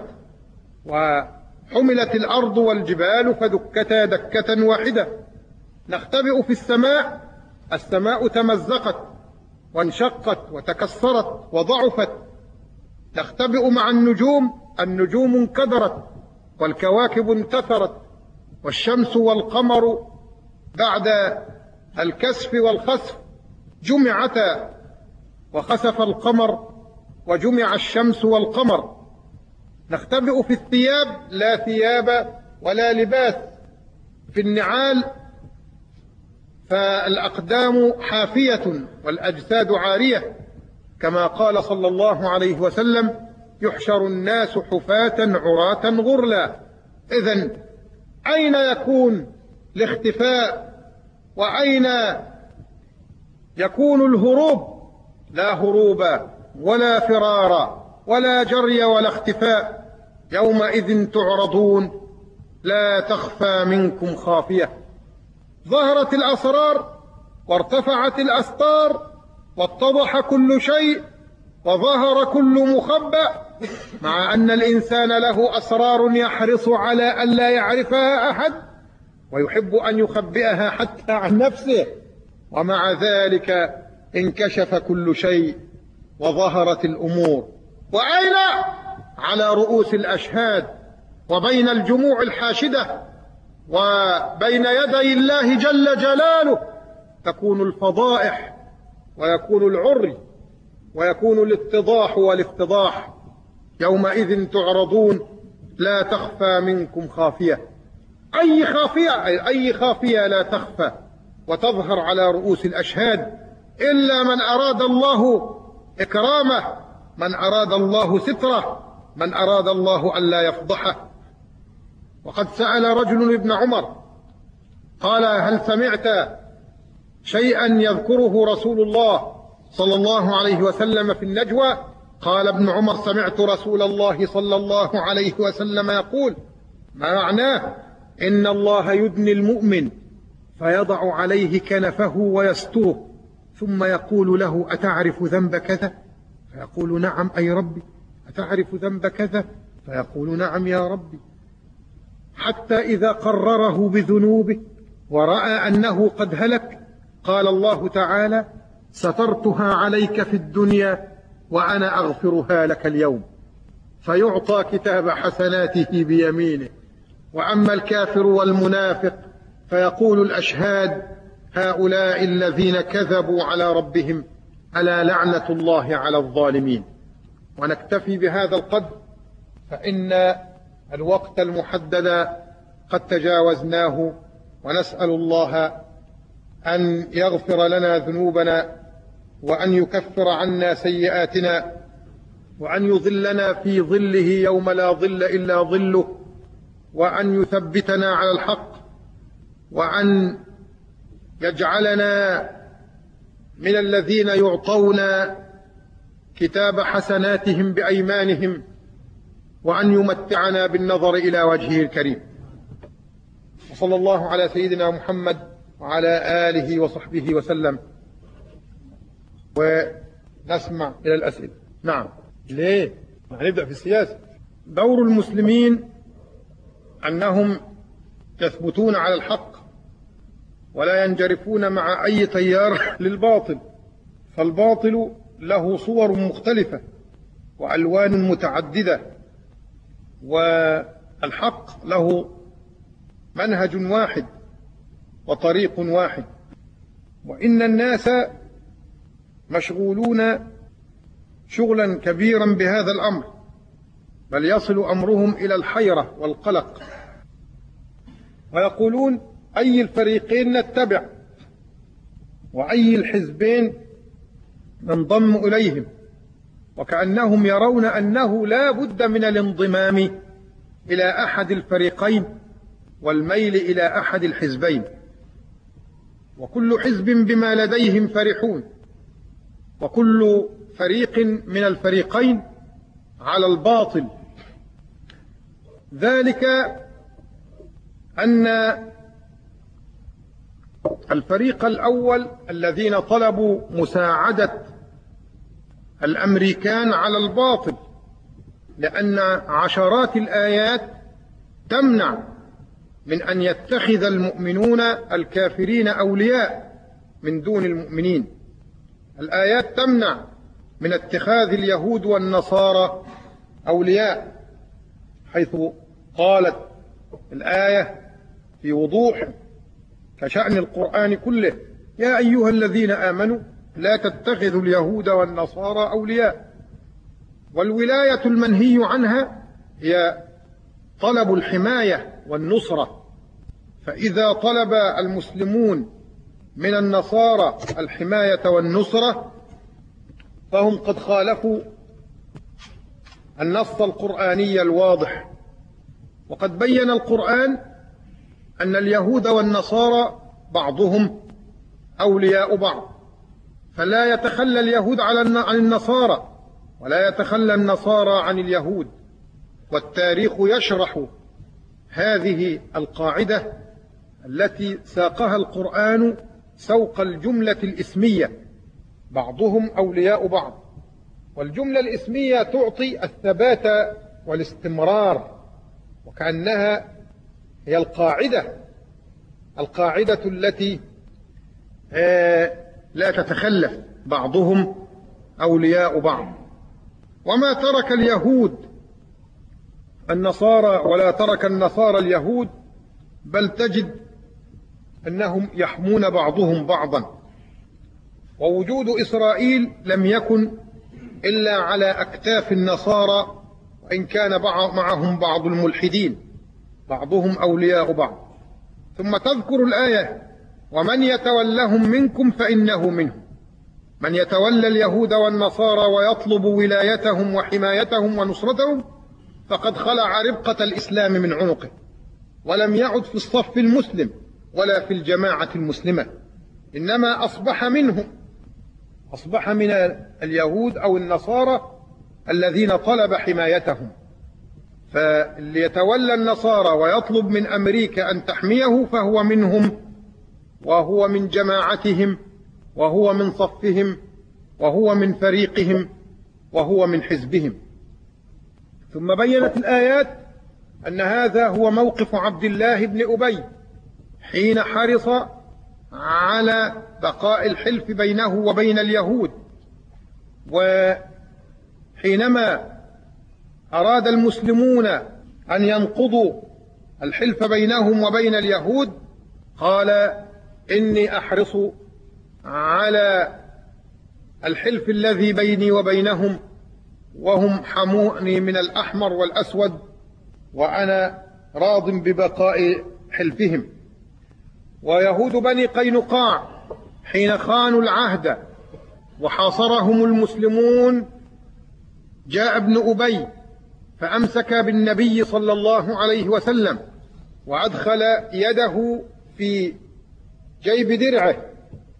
وحملت الأرض والجبال فدكتا دكة واحدة. نختبئ في السماء. السماء تمزقت وانشقت وتكسرت وضعفت. نختبئ مع النجوم. النجوم انكدرت والكواكب انتثرت. والشمس والقمر بعد الكسف والخسف جمعتا وخسف القمر وجمع الشمس والقمر. نختبئ في الثياب لا ثياب ولا لباس. في النعال فالأقدام حافية والأجساد عارية. كما قال صلى الله عليه وسلم يحشر الناس حفاة عراة غرلا. إذا أين يكون الاختفاء؟ وأين يكون الهروب؟ لا هروب ولا فرار ولا جري ولا اختفاء. يومئذ تعرضون لا تخفى منكم خافية. ظهرت الأسرار وارتفعت الأستار واتضح كل شيء وظهر كل مخبأ مع أن الإنسان له أسرار يحرص على أن لا يعرفها أحد. ويحب أن يخبئها حتى عن نفسه. ومع ذلك انكشف كل شيء وظهرت الأمور. وأين؟ على رؤوس الأشهاد وبين الجموع الحاشدة وبين يدي الله جل جلاله. تكون الفضائح ويكون العري ويكون الاتضاح والافتضاح. يومئذ تعرضون لا تخفى منكم خافية. أي خافية أي خافية لا تخفى وتظهر على رؤوس الأشهاد إلا من أراد الله إكرامه من أراد الله ستره من أراد الله ألا يفضحه. وقد سأل رجل ابن عمر قال هل سمعت شيئا يذكره رسول الله صلى الله عليه وسلم في النجوى؟ قال ابن عمر سمعت رسول الله صلى الله عليه وسلم يقول ما معناه؟ إن الله يدني المؤمن فيضع عليه كنفه ويستره ثم يقول له أتعرف ذنب كذا؟ فيقول نعم أي ربي أتعرف ذنب كذا؟ فيقول نعم يا ربي. حتى إذا قرره بذنوبه ورأى أنه قد هلك قال الله تعالى سترتها عليك في الدنيا وأنا أغفرها لك اليوم. فيعطى كتاب حسناته بيمينه. وأما الكافر والمنافق فيقول الأشهاد هؤلاء الذين كذبوا على ربهم ألا لعنة الله على الظالمين. ونكتفي بهذا القدر فإن الوقت المحدد قد تجاوزناه ونسأل الله أن يغفر لنا ذنوبنا وأن يكفر عنا سيئاتنا وأن يظلنا في ظله يوم لا ظل إلا ظله. وأن يثبتنا على الحق وأن يجعلنا من الذين يعطون كتاب حسناتهم بأيمانهم وأن يمتعنا بالنظر إلى وجهه الكريم. وصلى الله على سيدنا محمد وعلى آله وصحبه وسلم. ونسمع إلى الأسئلة. نعم. ليه؟ هنبدأ في السياسة. دور المسلمين أنهم يثبتون على الحق ولا ينجرفون مع أي تيار للباطل فالباطل له صور مختلفة وألوان متعددة والحق له منهج واحد وطريق واحد. وإن الناس مشغولون شغلا كبيرا بهذا الأمر. بل يصل أمرهم إلى الحيرة والقلق. ويقولون أي الفريقين نتبع؟ وأي الحزبين ننضم إليهم؟ وكأنهم يرون أنه لا بد من الانضمام إلى أحد الفريقين والميل إلى أحد الحزبين. وكل حزب بما لديهم فرحون. وكل فريق من الفريقين على الباطل. ذلك أن الفريق الأول الذين طلبوا مساعدة الأمريكان على الباطل لأن عشرات الآيات تمنع من أن يتخذ المؤمنون الكافرين أولياء من دون المؤمنين. الآيات تمنع من اتخاذ اليهود والنصارى أولياء حيث قالت الآية في وضوح كشأن القرآن كله. يا أيها الذين آمنوا لا تتخذوا اليهود والنصارى أولياء. والولاية المنهي عنها هي طلب الحماية والنصرة. فإذا طلب المسلمون من النصارى الحماية والنصرة فهم قد خالفوا النص القرآني الواضح. وقد بين القرآن أن اليهود والنصارى بعضهم أولياء بعض. فلا يتخلى اليهود عن النصارى ولا يتخلى النصارى عن اليهود. والتاريخ يشرح هذه القاعدة التي ساقها القرآن سوق الجملة الإسمية. بعضهم أولياء بعض. والجملة الإسمية تعطي الثبات والاستمرار. وكأنها هي القاعدة القاعدة التي آه، لا تتخلف بعضهم أولياء بعض. وما ترك اليهود النصارى ولا ترك النصارى اليهود بل تجد أنهم يحمون بعضهم بعضا. ووجود إسرائيل لم يكن إلا على أكتاف النصارى وإن كان معهم بعض الملحدين بعضهم أولياء بعض. ثم تذكر الآية ومن يتولهم منكم فإنه منهم من يتولى اليهود والنصارى ويطلب ولايتهم وحمايتهم ونصرتهم فقد خلع ربقة الإسلام من عنقه ولم يعد في الصف المسلم ولا في الجماعة المسلمة. إنما أصبح منهم أصبح من اليهود أو النصارى الذين طلب حمايتهم. فاللي يتولى النصارى ويطلب من أمريكا أن تحميه فهو منهم وهو من جماعتهم وهو من صفهم وهو من فريقهم وهو من حزبهم. ثم بينت الآيات أن هذا هو موقف عبد الله بن أبي حين حرص على بقاء الحلف بينه وبين اليهود. وحينما أراد المسلمون أن ينقضوا الحلف بينهم وبين اليهود قال إني أحرص على الحلف الذي بيني وبينهم وهم حموني من الأحمر والأسود وأنا راض ببقاء حلفهم. ويهود بني قينقاع حين خانوا العهد وحاصرهم المسلمون جاء ابن أبي فأمسك بالنبي صلى الله عليه وسلم وأدخل يده في جيب درعه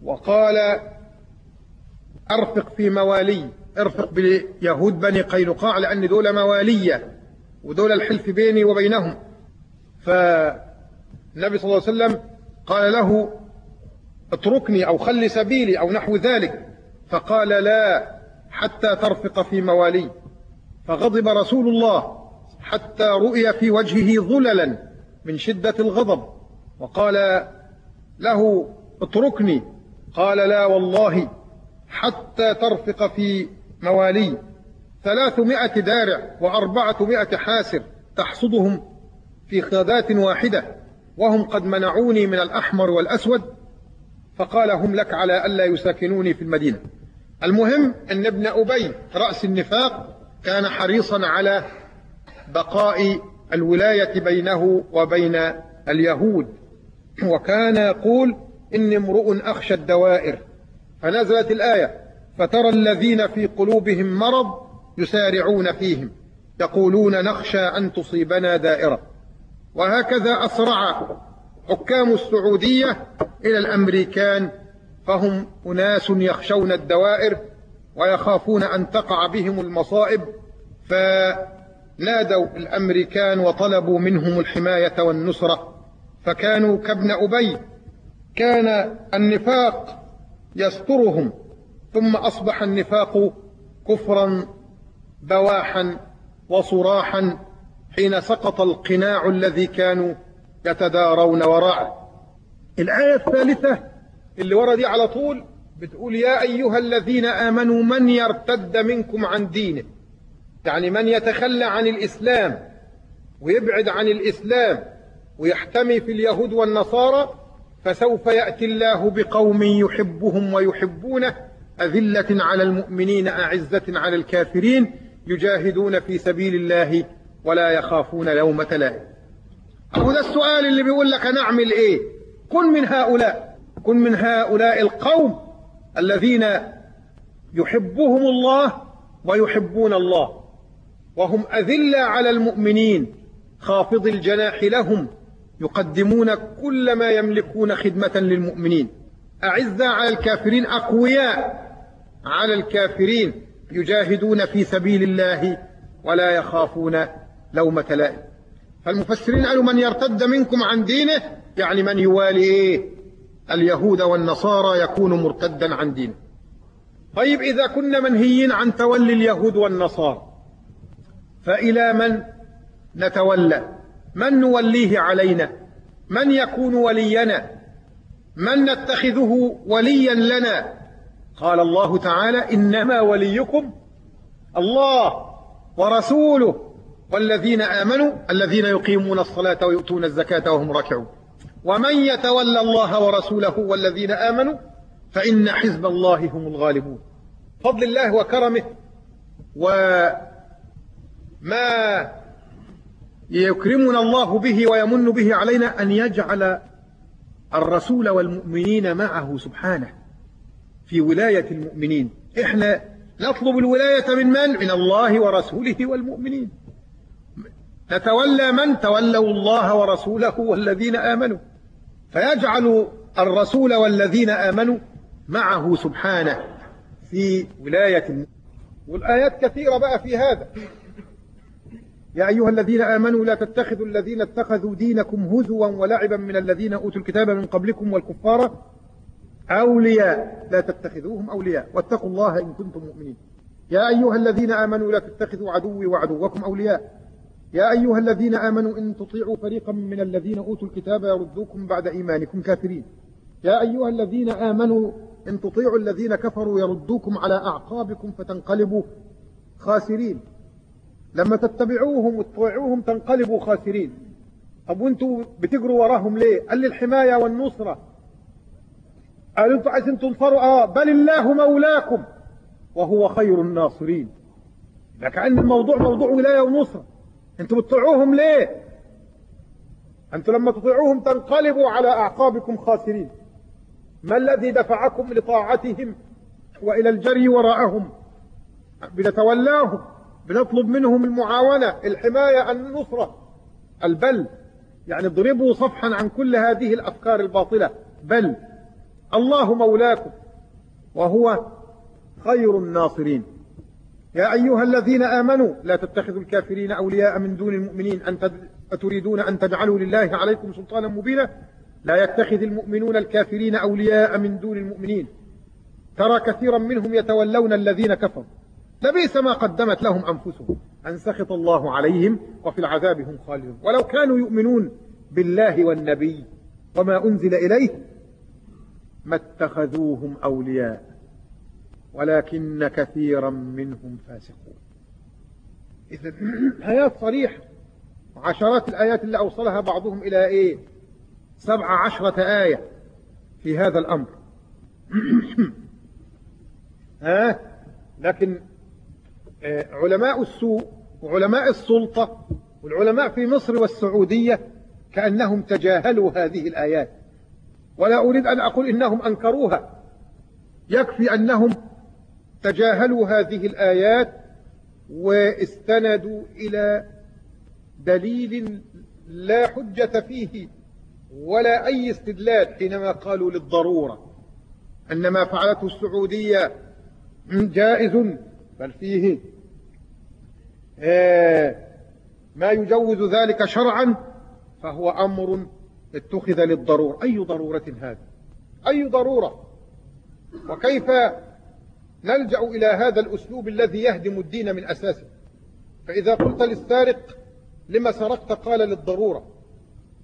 وقال أرفق في موالي ارفق بيهود بني قينقاع لأن دول موالية ودول الحلف بيني وبينهم. فالنبي صلى الله عليه وسلم قال له اتركني أو خل سبيلي أو نحو ذلك. فقال لا حتى ترفق في موالي. فغضب رسول الله حتى رؤي في وجهه ظللا من شدة الغضب. وقال له اتركني. قال لا والله. حتى ترفق في موالي. ثلاثمائة دارع وأربعمائة حاسر تحصدهم في خادات واحدة وهم قد منعوني من الأحمر والأسود. فقال هم لك على ألا يساكنوني في المدينة. المهم أن ابن أبي رأس النفاق كان حريصا على بقاء الولاية بينه وبين اليهود وكان يقول إني امرؤ أخشى الدوائر. فنزلت الآية فترى الذين في قلوبهم مرض يسارعون فيهم يقولون نخشى أن تصيبنا دائرة. وهكذا أسرع حكام السعودية إلى الأمريكان فهم أناس يخشون الدوائر ويخافون أن تقع بهم المصائب فنادوا الأمريكان وطلبوا منهم الحماية والنصرة. فكانوا كابن أبي كان النفاق يسترهم ثم أصبح النفاق كفرا بواحا وصراحا حين سقط القناع الذي كانوا يتدارون وراءه. الآية الثالثة اللي ورا دي على طول بتقول يا أيها الذين آمنوا من يرتد منكم عن دينه؟ يعني من يتخلى عن الإسلام ويبعد عن الإسلام ويحتمي في اليهود والنصارى فسوف يأتي الله بقوم يحبهم ويحبونه أذلة على المؤمنين أعزة على الكافرين يجاهدون في سبيل الله ولا يخافون لومة لائم أهو ده السؤال اللي بيقول لك نعمل إيه؟ كن من هؤلاء. كن من هؤلاء القوم الذين يحبهم الله ويحبون الله. وهم أذلة على المؤمنين. خافض الجناح لهم. يقدمون كل ما يملكون خدمة للمؤمنين. أعزة على الكافرين أقوياء على الكافرين. يجاهدون في سبيل الله ولا يخافون لومة لائم. فالمفسرين قالوا من يرتد منكم عن دينه يعني من يوالي إيه اليهود والنصارى يكون مرتدا عن دينه طيب إذا كنا منهيين عن تولي اليهود والنصارى فإلى من نتولى؟ من نوليه علينا؟ من يكون ولينا؟ من نتخذه وليا لنا؟ قال الله تعالى إنما وليكم الله ورسوله والذين آمنوا الذين يقيمون الصلاة ويؤتون الزكاة وهم راكعون. ومن يتولى الله ورسوله والذين آمنوا فإن حزب الله هم الغالبون. فضل الله وكرمه وما يكرمنا الله به ويمن به علينا أن يجعل الرسول والمؤمنين معه سبحانه في ولاية المؤمنين. إحنا نطلب الولاية من من؟ من الله ورسوله والمؤمنين. نتولى من؟ تولوا الله ورسوله والذين آمنوا. فيجعل الرسول والذين آمنوا معه سبحانه في ولاية والآيات كثيرة بقى في هذا. يا أيها الذين آمنوا لا تتخذوا الذين اتخذوا دينكم هزوا ولعبا من الذين أوتوا الكتاب من قبلكم والكفار أولياء. لا تتخذوهم أولياء. واتقوا الله إن كنتم مؤمنين. يا أيها الذين آمنوا لا تتخذوا عدوي وعدوكم أولياء. يا أيها الذين آمنوا إن تطيعوا فريقا من الذين أوتوا الكتاب يردوكم بعد إيمانكم كافرين. يا أيها الذين آمنوا إن تطيعوا الذين كفروا يردوكم على أعقابكم فتنقلبوا خاسرين. لما تتبعوهم وتطيعوهم تنقلبوا خاسرين. طب وانتوا بتجروا وراهم ليه؟ قال لي الحماية والنصرة. قالوا أنتوا عايزين تنصروا؟ آه. بل الله مولاكم وهو خير الناصرين. ده كأن الموضوع موضوع ولاية ونصرة. أنتوا بتطيعوهم ليه؟ أنتوا لما تطيعوهم تنقلبوا على أعقابكم خاسرين. ما الذي دفعكم لطاعتهم وإلى الجري وراءهم؟ بنتولاهم بنطلب منهم المعاونة الحماية النصرة البل. يعني اضربوا صفحا عن كل هذه الأفكار الباطلة. بل الله مولاكم وهو خير الناصرين. يا أيها الذين آمنوا لا تتخذوا الكافرين أولياء من دون المؤمنين أن أتريدون أن تجعلوا لله عليكم سلطانا مبينا؟ لا يتخذ المؤمنون الكافرين أولياء من دون المؤمنين. ترى كثيرا منهم يتولون الذين كفروا. لبئس ما قدمت لهم أنفسهم. أن سخط الله عليهم وفي العذاب هم خالدون. ولو كانوا يؤمنون بالله والنبي وما أنزل إليه ما اتخذوهم أولياء. ولكن كثيرا منهم فاسقون. إذا آيات صريحة عشرات الآيات اللي أوصلها بعضهم إلى إيه؟ سبع عشرة آية في هذا الأمر. ها؟ لكن علماء السوء وعلماء السلطة والعلماء في مصر والسعودية كأنهم تجاهلوا هذه الآيات. ولا أريد أن أقول إنهم أنكروها. يكفي أنهم تجاهلوا هذه الآيات واستندوا إلى دليل لا حجة فيه ولا أي استدلال حينما قالوا للضرورة أن ما فعلته السعودية جائز بل فيه ما يجوز ذلك شرعا فهو أمر اتخذ للضرورة. أي ضرورة هذه؟ أي ضرورة؟ وكيف نلجأ إلى هذا الأسلوب الذي يهدم الدين من أساسه. فإذا قلت للسارق لما سرقت قال للضرورة.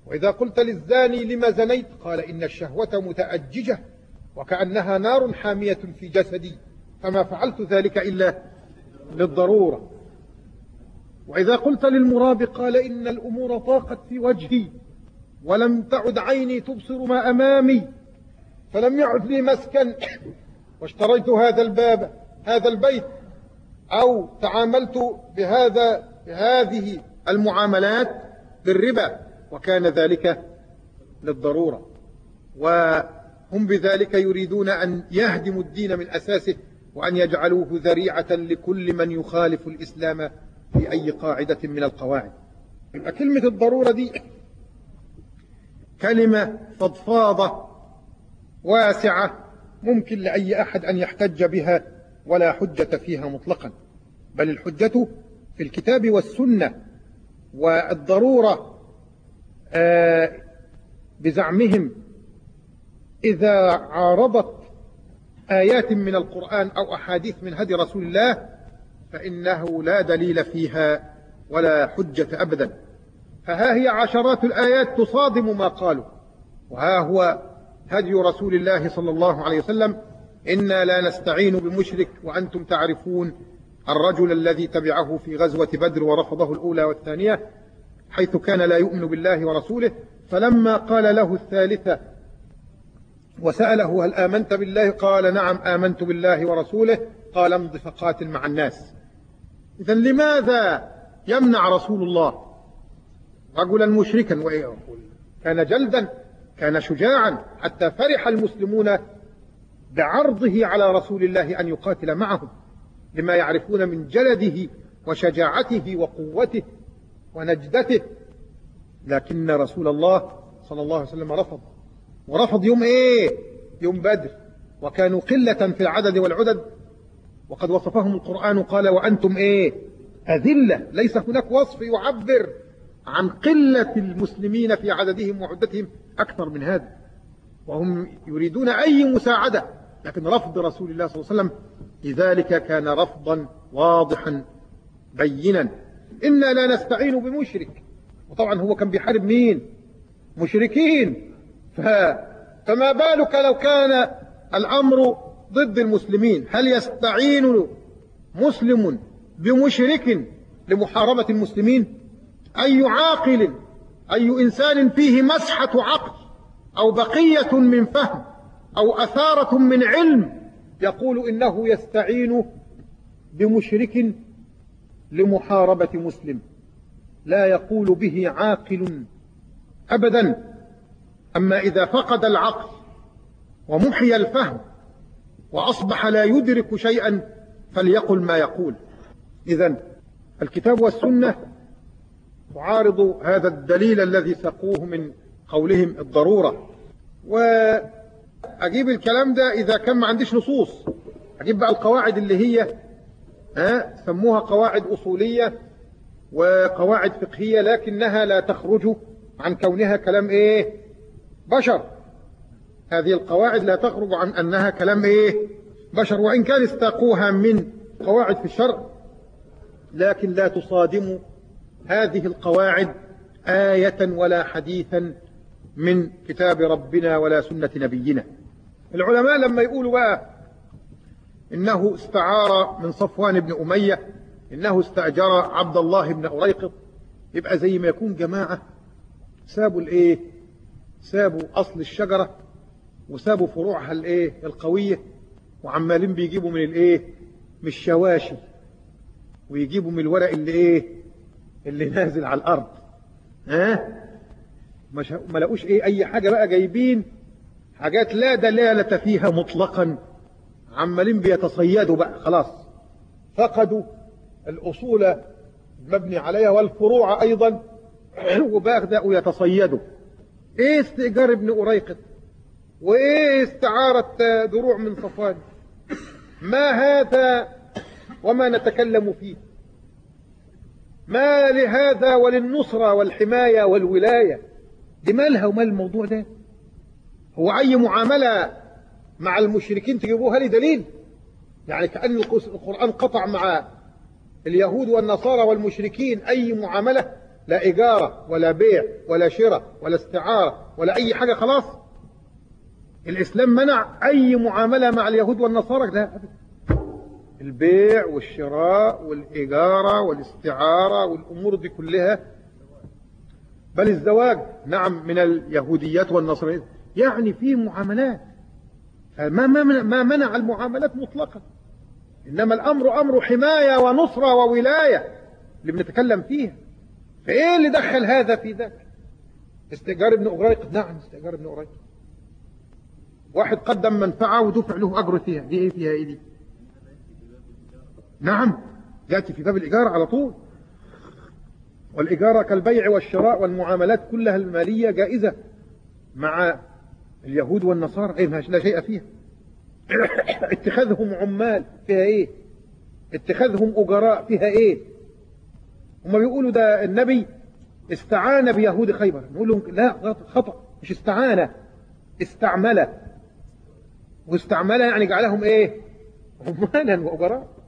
وإذا قلت للزاني لما زنيت قال إن الشهوة متأججة وكأنها نار حامية في جسدي. فما فعلت ذلك إلا للضرورة. وإذا قلت للمراب قال إن الأمور ضاقت في وجهي ولم تعد عيني تبصر ما أمامي. فلم يعد لي مسكن واشتريت هذا الباب هذا البيت أو تعاملت بهذا بهذه المعاملات بالربا وكان ذلك للضرورة. وهم بذلك يريدون أن يهدموا الدين من أساسه وأن يجعلوه ذريعة لكل من يخالف الإسلام في أي قاعدة من القواعد. يبقى كلمة الضرورة دي كلمة فضفاضة واسعة ممكن لأي أحد أن يحتج بها ولا حجة فيها مطلقا. بل الحجة في الكتاب والسنة والضرورة بزعمهم إذا عارضت آيات من القرآن أو أحاديث من هدي رسول الله فإنه لا دليل فيها ولا حجة أبدا. فها هي عشرات الآيات تصادم ما قالوا. وها هو هدي رسول الله صلى الله عليه وسلم إنا لا نستعين بمشرك وأنتم تعرفون الرجل الذي تبعه في غزوة بدر ورفضه الأولى والثانية حيث كان لا يؤمن بالله ورسوله فلما قال له الثالثة وسأله هل آمنت بالله قال نعم آمنت بالله ورسوله قال امض فقاتل مع الناس. إذا لماذا يمنع رسول الله رجلا مشركا؟ كان جلدا كان شجاعا حتى فرح المسلمون بعرضه على رسول الله أن يقاتل معهم لما يعرفون من جلده وشجاعته وقوته ونجدته. لكن رسول الله صلى الله عليه وسلم رفض. ورفض يوم إيه؟ يوم بدر. وكانوا قلة في العدد والعدد. وقد وصفهم القرآن قال وأنتم إيه؟ أذلة. ليس هناك وصف يعبر. عن قلة المسلمين في عددهم وعدتهم أكثر من هذا. وهم يريدون أي مساعدة. لكن رفض رسول الله صلى الله عليه وسلم لذلك كان رفضا واضحا بينا. إنا لا نستعين بمشرك. وطبعا هو كان بيحارب مين؟ مشركين. ف... فما بالك لو كان الأمر ضد المسلمين؟ هل يستعين مسلم بمشرك لمحاربة المسلمين؟ أي عاقل أي إنسان فيه مسحة عقل أو بقية من فهم أو أثارة من علم يقول إنه يستعين بمشرك لمحاربة مسلم. لا يقول به عاقل أبدا. أما إذا فقد العقل ومحي الفهم وأصبح لا يدرك شيئا فليقل ما يقول. إذا الكتاب والسنة تعارض هذا الدليل الذي سقوه من قولهم الضرورة. وأجيب الكلام ده إذا كان ما عنديش نصوص. أجيب بقى القواعد اللي هي ها سموها قواعد أصولية وقواعد فقهية لكنها لا تخرج عن كونها كلام إيه؟ بشر. هذه القواعد لا تخرج عن أنها كلام إيه؟ بشر. وإن كان استاقوها من قواعد في الشرع لكن لا تصادم هذه القواعد آية ولا حديثا من كتاب ربنا ولا سنة نبينا. العلماء لما يقولوا بقى إنه استعار من صفوان بن أمية إنه استأجر عبد الله بن أريقط يبقى زي ما يكون جماعة سابوا الإيه؟ سابوا أصل الشجرة وسابوا فروعها الإيه؟ القوية وعمالين بيجيبوا من الإيه؟ من الشواشي ويجيبوا من الورق اللي إيه اللي نازل على الأرض. ها؟ مش ما لقوش إيه أي حاجة بقى جايبين حاجات لا دلالة فيها مطلقا. عمالين بيتصيدوا بقى خلاص. فقدوا الأصول المبني عليها والفروع أيضا. وبدأوا يتصيدوا. إيه استئجار ابن أريقط وإيه استعارة دروع من صفان؟ ما هذا وما نتكلم فيه؟ ما لهذا وللنصرة والحماية والولاية؟ دي مالها ومال الموضوع ده. هو أي معاملة مع المشركين تجيبوها لي دليل؟ يعني كأن القرآن قطع مع اليهود والنصارى والمشركين أي معاملة؟ لا إجارة ولا بيع ولا شراء ولا استعارة ولا أي حاجة خلاص. الإسلام منع أي معاملة مع اليهود والنصارى؟ لا أبدا. البيع والشراء والإجارة والاستعارة والأمور دي كلها. بل الزواج نعم من اليهوديات والنصرانيات يعني في معاملات. فما ما منع المعاملات مطلقا. إنما الأمر أمر حماية ونصرة وولاية اللي بنتكلم فيها. فإيه اللي دخل هذا في ذاك؟ استئجار ابن أغريق. نعم استئجار ابن أغريق. واحد قدم منفعة ودفع له أجر فيها. دي إيه فيها إيه دي؟ نعم يأتي في باب الإيجار على طول. والإيجار كالبيع والشراء والمعاملات كلها المالية جائزة مع اليهود والنصارى. أي لا شيء فيها. اتخاذهم عمال فيها إيه؟ اتخاذهم أجراء فيها إيه؟ هم بيقولوا ده النبي استعان بيهود خيبر. نقول لهم لا خطأ مش استعان استعمل. واستعملها يعني جعلهم إيه؟ عمالا وأجراء.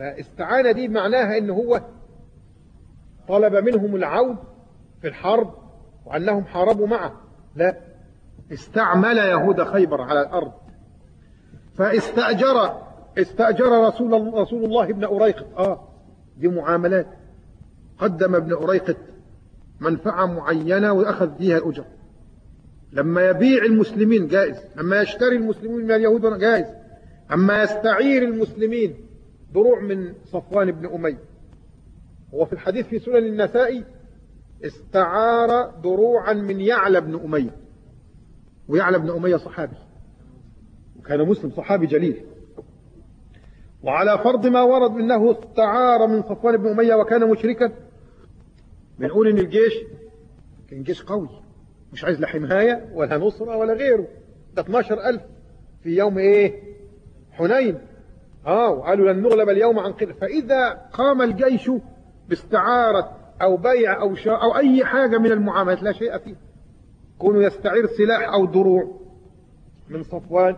فاستعانة دي معناها إن هو طلب منهم العون في الحرب وانهم حاربوا معه. لا استعمل يهود خيبر على الأرض. فاستأجر استأجر رسول رسول الله ابن أريقط. آه دي معاملات. قدم ابن أريقط منفعة معينة وأخذ فيها الأجر. لما يبيع المسلمين جائز لما يشتري المسلمين من اليهود جائز. أما يستعير المسلمين دروع من صفوان بن أمية. هو في الحديث في سنن النسائي استعار دروعا من يعلى بن أمية. ويعلى بن أمية صحابي. وكان مسلم صحابي جليل. وعلى فرض ما ورد أنه استعار من صفوان بن أمية وكان مشركا. بنقول إن الجيش كان جيش قوي. مش عايز لا حماية ولا نصرة ولا غيره. ده 12000 في يوم إيه؟ حنين. آه وقالوا لن نغلب اليوم عن قلة. فإذا قام الجيش باستعارة أو بيع أو شراء أو أي حاجة من المعاملات لا شيء فيها كونه يستعير سلاح أو دروع من صفوان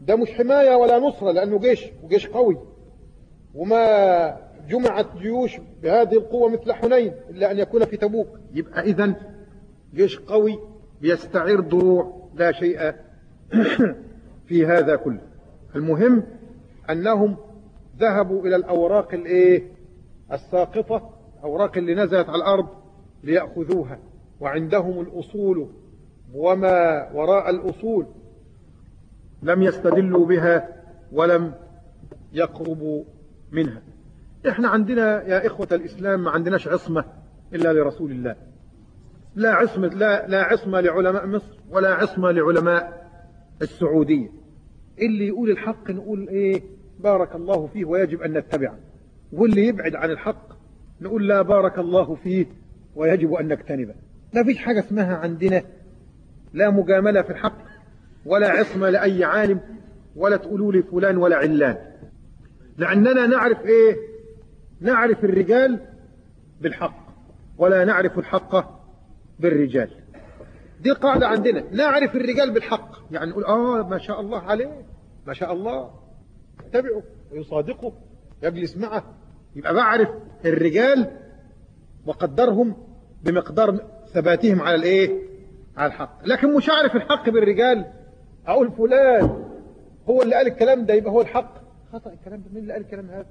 ده مش حماية ولا نصرة لأنه جيش وجيش قوي. وما جمعت جيوش بهذه القوة مثل حنين إلا أن يكون في تبوك. يبقى إذا جيش قوي بيستعير دروع لا شيء في هذا كله. المهم أنهم ذهبوا إلى الأوراق الإيه؟ الساقطة الأوراق اللي نزلت على الأرض ليأخذوها. وعندهم الأصول. وما وراء الأصول لم يستدلوا بها ولم يقربوا منها. إحنا عندنا يا إخوة الإسلام ما عندناش عصمة إلا لرسول الله. لا عصمة لا, لا عصمة لعلماء مصر ولا عصمة لعلماء السعودية. اللي يقول الحق نقول إيه؟ بارك الله فيه ويجب أن نتبعه. واللي يبعد عن الحق نقول لا بارك الله فيه ويجب أن نجتنبه. لا فيش حاجة اسمها عندنا لا مجاملة في الحق ولا عصمة لأي عالم ولا تقولوا لي فلان ولا علان. لأننا نعرف إيه؟ نعرف الرجال بالحق ولا نعرف الحق بالرجال. دي قاعدة عندنا. نعرف الرجال بالحق. يعني نقول آه ما شاء الله عليه ما شاء الله. اتبعه ويصادقه يجلس معه يبقى بعرف الرجال وقدرهم بمقدار ثباتهم على الإيه؟ على الحق. لكن مش عارف الحق بالرجال. أقول فلان هو اللي قال الكلام ده يبقى هو الحق. خطأ الكلام ده. مين اللي قال الكلام هذا؟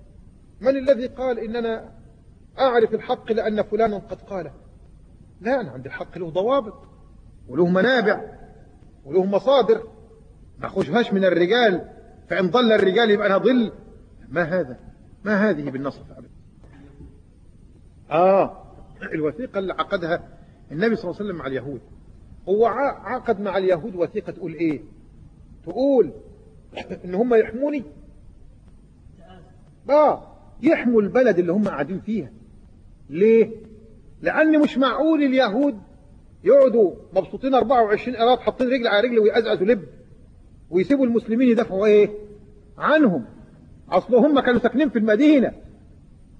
من الذي قال إننا أعرف الحق لأن فلانا قد قاله؟ لا أنا عندي الحق له ضوابط وله منابع وله مصادر. ما أخشهاش من الرجال. فإن ضل الرجال يبقى أنا ضل ما هذا؟ ما هذه بالنص ابدا آه الوثيقة اللي عقدها النبي صلى الله عليه وسلم مع اليهود. هو عقد مع اليهود وثيقة تقول إيه؟ تقول إن هم يحموني. آه يحموا البلد اللي هم قاعدين فيها. ليه؟ لأن مش معقول اليهود يقعدوا مبسوطين 24 قراب حاطين رجل على رجل ويأزأزوا لب. ويسيبوا المسلمين يدافعوا إيه؟ عنهم. أصل هم كانوا ساكنين في المدينة.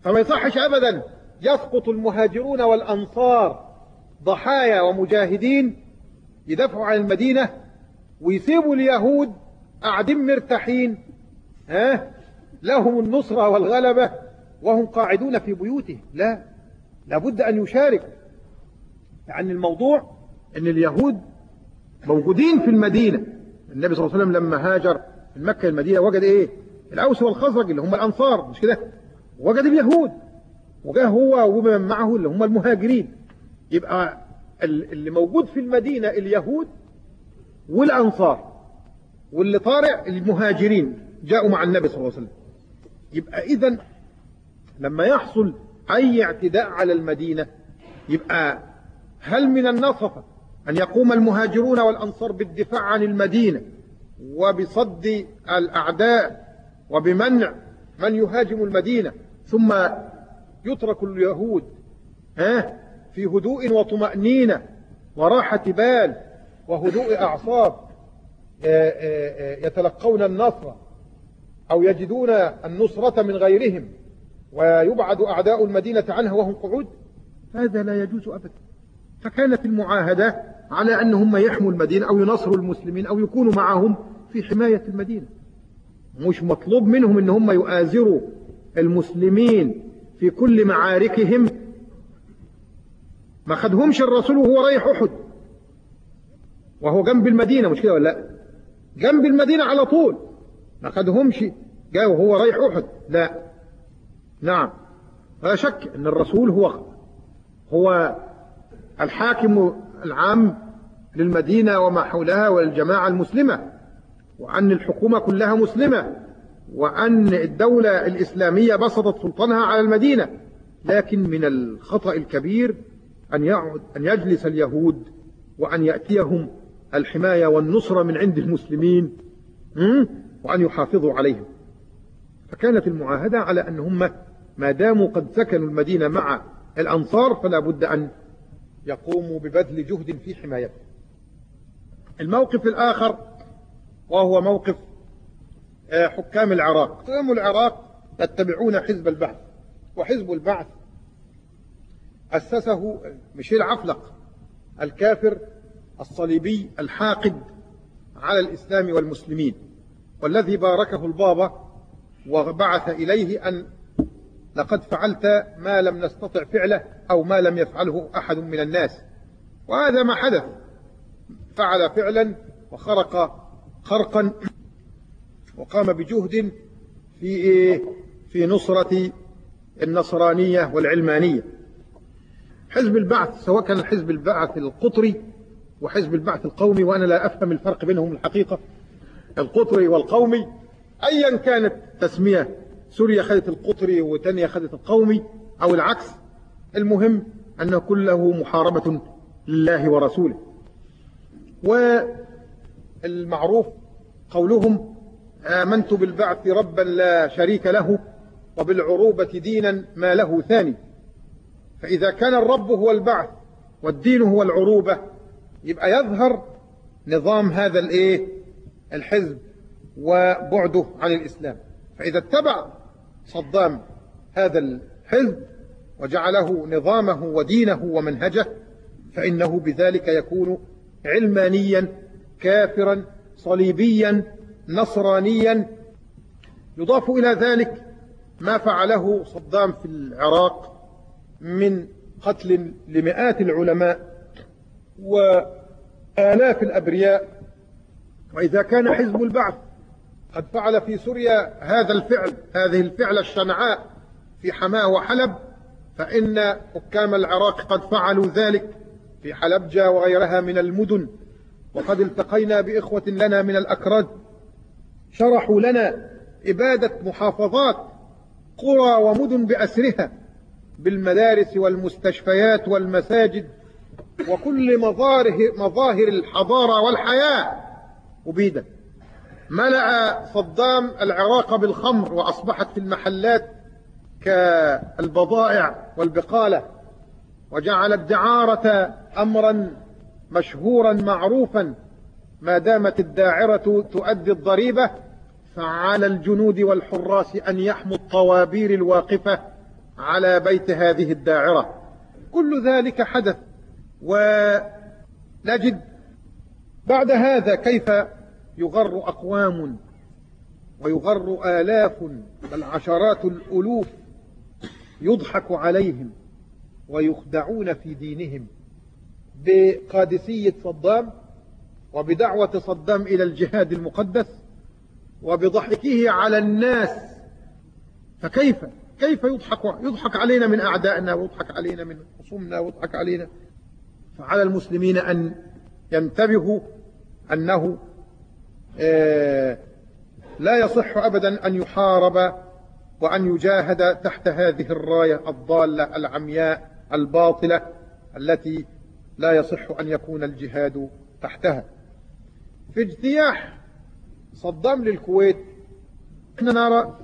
فما يصحش ابدا. يسقط المهاجرون والأنصار ضحايا ومجاهدين يدافعوا عن المدينة ويسيبوا اليهود قاعدين مرتاحين. ها؟ لهم النصرة والغلبة وهم قاعدون في بيوتهم. لا. لابد أن يشارك. يعني الموضوع أن اليهود موجودين في المدينة. النبي صلى الله عليه وسلم لما هاجر من مكة المدينة وجد إيه؟ الأوس والخزرج اللي هم الأنصار مش كده؟ وجد اليهود. وجاء هو ومن معه اللي هم المهاجرين. يبقى اللي موجود في المدينة اليهود والأنصار. واللي طارع المهاجرين جاءوا مع النبي صلى الله عليه وسلم. يبقى إذا لما يحصل أي اعتداء على المدينة يبقى هل من النصفة أن يقوم المهاجرون والأنصار بالدفاع عن المدينة وبصد الأعداء وبمنع من يهاجم المدينة ثم يترك اليهود ها في هدوء وطمأنينة وراحة بال وهدوء أعصاب يتلقون النصر أو يجدون النصرة من غيرهم ويبعد أعداء المدينة عنها وهم قعود؟ هذا لا يجوز أبدا. فكانت المعاهدة على أن هم يحموا المدينة أو ينصروا المسلمين أو يكونوا معهم في حماية المدينة. مش مطلوب منهم إن هم يؤازروا المسلمين في كل معاركهم. ما خدهمش الرسول وهو رايح أحد. وهو جنب المدينة. مش كده ولا لا؟ جنب المدينة على طول. ما خدهمش. جاء وهو رايح أحد. لا. نعم. لا شك إن الرسول هو هو الحاكم العام للمدينة وما حولها والجماعة المسلمة وأن الحكومة كلها مسلمة وأن الدولة الإسلامية بسطت سلطانها على المدينة. لكن من الخطأ الكبير أن يعد أن يجلس اليهود وأن يأتيهم الحماية والنصرة من عند المسلمين وأن يحافظوا عليهم. فكانت المعاهدة على أن هم ما داموا قد سكنوا المدينة مع الأنصار فلا بد أن يقوموا ببذل جهد في حمايته. الموقف الآخر وهو موقف حكام العراق. حكام العراق يتبعون حزب البعث وحزب البعث أسسه ميشيل عفلق الكافر الصليبي الحاقد على الإسلام والمسلمين والذي باركه البابا وبعث إليه أن لقد فعلت ما لم نستطع فعله أو ما لم يفعله أحد من الناس. وهذا ما حدث. فعل فعلا وخرق خرقا وقام بجهد في في نصرة النصرانية والعلمانية. حزب البعث سواء كان حزب البعث القطري وحزب البعث القومي وأنا لا أفهم الفرق بينهم الحقيقة. القطري والقومي أيا كانت تسمية سوريا خدت القطري وتانية خدت القومي أو العكس. المهم أن كله محاربة لله ورسوله. والمعروف قولهم آمنت بالبعث ربا لا شريك له وبالعروبة دينا ما له ثاني. فإذا كان الرب هو البعث والدين هو العروبة يبقى يظهر نظام هذا الإيه؟ الحزب وبعده عن الإسلام. فإذا اتبع صدام هذا الحزب وجعله نظامه ودينه ومنهجه فإنه بذلك يكون علمانيا كافرا صليبيا نصرانيا. يضاف إلى ذلك ما فعله صدام في العراق من قتل لمئات العلماء وآلاف الأبرياء. وإذا كان حزب البعث قد فعل في سوريا هذا الفعل هذه الفعل الشنعاء في حماة وحلب فإن حكام العراق قد فعلوا ذلك في حلبجة وغيرها من المدن. وقد التقينا بإخوة لنا من الأكراد شرحوا لنا إبادة محافظات قرى ومدن بأسرها بالمدارس والمستشفيات والمساجد وكل مظاهر, مظاهر الحضارة والحياة. أبيدت ملأ صدام العراق بالخمر وأصبحت في المحلات كالبضائع والبقالة وجعل الدعارة أمرا مشهورا معروفا ما دامت الداعرة تؤدي الضريبة فعلى الجنود والحراس أن يحموا الطوابير الواقفة على بيت هذه الداعرة. كل ذلك حدث ونجد بعد هذا كيف يغر أقوام ويغر آلاف بل عشرات الألوف يضحك عليهم ويخدعون في دينهم بقادسية صدام وبدعوة صدام إلى الجهاد المقدس وبضحكه على الناس. فكيف؟ كيف يضحك يضحك علينا من أعدائنا ويضحك علينا من خصومنا ويضحك علينا؟ فعلى المسلمين أن ينتبهوا أنه لا يصح أبدا أن يحارب وأن يجاهد تحت هذه الراية الضالة العمياء الباطلة التي لا يصح أن يكون الجهاد تحتها. في اجتياح صدام للكويت إحنا نرى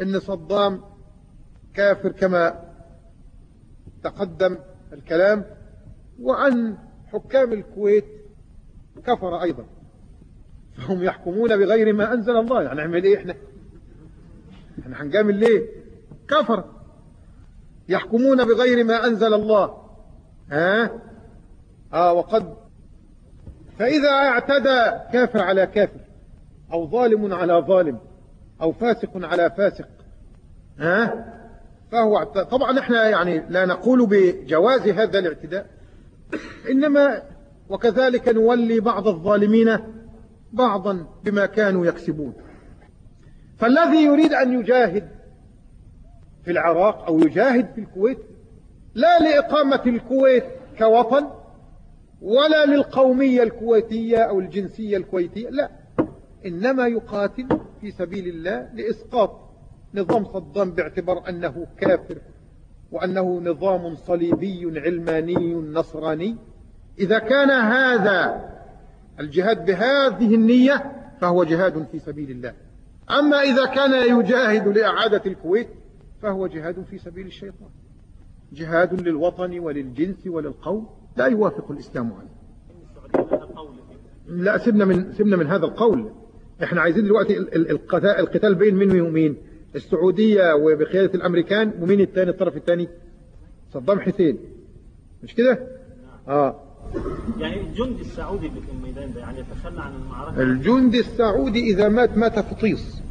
إن صدام كافر كما تقدم الكلام وعن حكام الكويت كفر أيضا. فهم يحكمون بغير ما أنزل الله. يعني نعمل إيه إحنا؟ إحنا هنجامل ليه؟ كفر. يحكمون بغير ما أنزل الله. ها؟ آه وقد فإذا اعتدى كافر على كافر أو ظالم على ظالم أو فاسق على فاسق ها؟ فهو طبعا إحنا يعني لا نقول بجواز هذا الاعتداء إنما وكذلك نولي بعض الظالمين بعضا بما كانوا يكسبون. فالذي يريد أن يجاهد في العراق أو يجاهد في الكويت لا لإقامة الكويت كوطن ولا للقومية الكويتية أو الجنسية الكويتية لا. إنما يقاتل في سبيل الله لإسقاط نظام صدام باعتبار أنه كافر وأنه نظام صليبي علماني نصراني. إذا كان هذا الجهاد بهذه النية فهو جهاد في سبيل الله. أما إذا كان يجاهد لإعادة الكويت فهو جهاد في سبيل الشيطان. جهاد للوطن وللجنس وللقوم. لا يوافق الإسلام عليه. لا سيبنا من سيبنا من هذا القول. إحنا عايزين دلوقتي القتال بين مين ومين؟ السعودية وبقيادة الأمريكان ومين الثاني الطرف الثاني؟ صدام حسين. مش كده؟ آه. يعني الجندي السعودي اللي في الميدان ده يعني يتخلى عن المعركة؟ الجندي السعودي إذا مات مات فطيس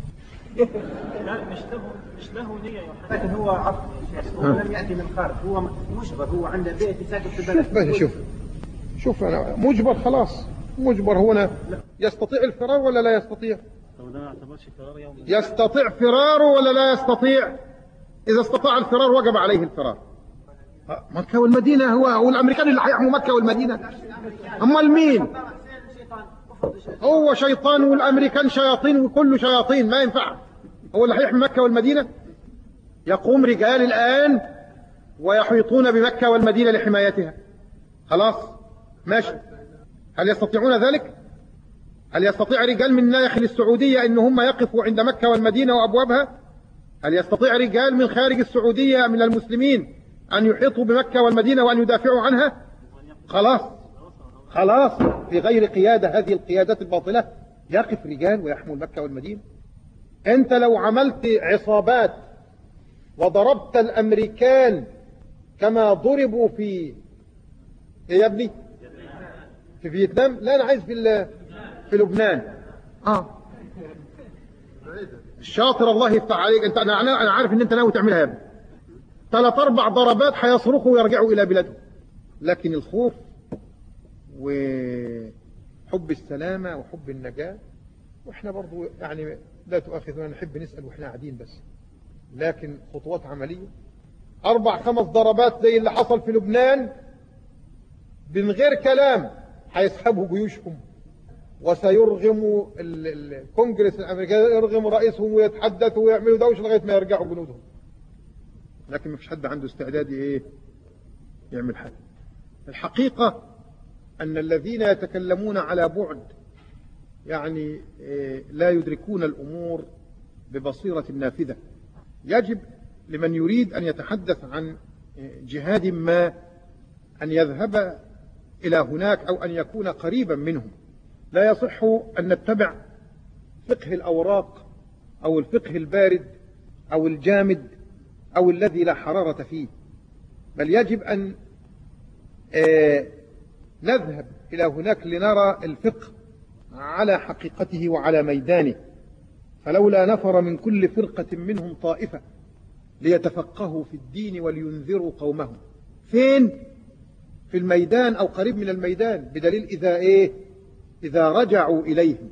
لا مش له مش له نية يا لكن هو عفوا هو لم يأتي من خارج هو مجبر هو عنده بيت ساكن في البلد. بس شوف. شوف أنا مجبر خلاص. مجبر هو أنا. يستطيع الفرار ولا لا يستطيع؟ طب ده ما يعتبرش فرار يوم. يستطيع فراره ولا لا يستطيع؟ إذا استطاع الفرار وجب عليه الفرار. مكة والمدينة هو والأمريكان اللي هيحموا مكة والمدينة. أمال مين؟ هو شيطان والأمريكان شياطين وكله شياطين ما ينفع. هو اللي هيحمي مكة والمدينة. يقوم رجال الآن ويحيطون بمكة والمدينة لحمايتها. خلاص؟ ماشي. هل يستطيعون ذلك؟ هل يستطيع رجال من ناحية السعودية ان هم يقفوا عند مكة والمدينة وأبوابها؟ هل يستطيع رجال من خارج السعودية من المسلمين أن يحيطوا بمكة والمدينة وأن يدافعوا عنها؟ خلاص. خلاص. في غير قيادة هذه القيادات الباطلة يقف رجال ويحموا مكة والمدينة. أنت لو عملت عصابات وضربت الأمريكان كما ضربوا في إيه يا ابني؟ في فيتنام؟ لا أنا عايز في في لبنان. آه. الشاطر الله يفتح عليك. انت أنا أنا عارف إن أنت ناوي تعملها يا ابني. ثلاث أربع ضربات هيصرخوا ويرجعوا إلى بلادهم لكن الخوف وحب السلامة وحب النجاة وإحنا برضو يعني لا تؤاخذنا نحب نسأل وإحنا قاعدين بس. لكن خطوات عملية. أربع خمس ضربات زي اللي حصل في لبنان من غير كلام هيسحبوا جيوشهم. وسيرغم الكونجرس الأمريكي يرغم رئيسهم ويتحدثوا ويعملوا دوشة لغاية ما يرجعوا جنودهم. لكن ما فيش حد عنده استعداد إيه؟ يعمل حاجة. الحقيقة أن الذين يتكلمون على بعد يعني إيه لا يدركون الأمور ببصيرة نافذة. يجب لمن يريد أن يتحدث عن جهاد ما أن يذهب إلى هناك أو أن يكون قريبا منهم. لا يصح أن نتبع فقه الأوراق أو الفقه البارد أو الجامد أو الذي لا حرارة فيه. بل يجب أن نذهب إلى هناك لنرى الفقه على حقيقته وعلى ميدانه. فلولا نفر من كل فرقة منهم طائفة ليتفقهوا في الدين ولينذروا قومهم. فين؟ في الميدان أو قريب من الميدان بدليل إذا إيه؟ إذا رجعوا إليهم.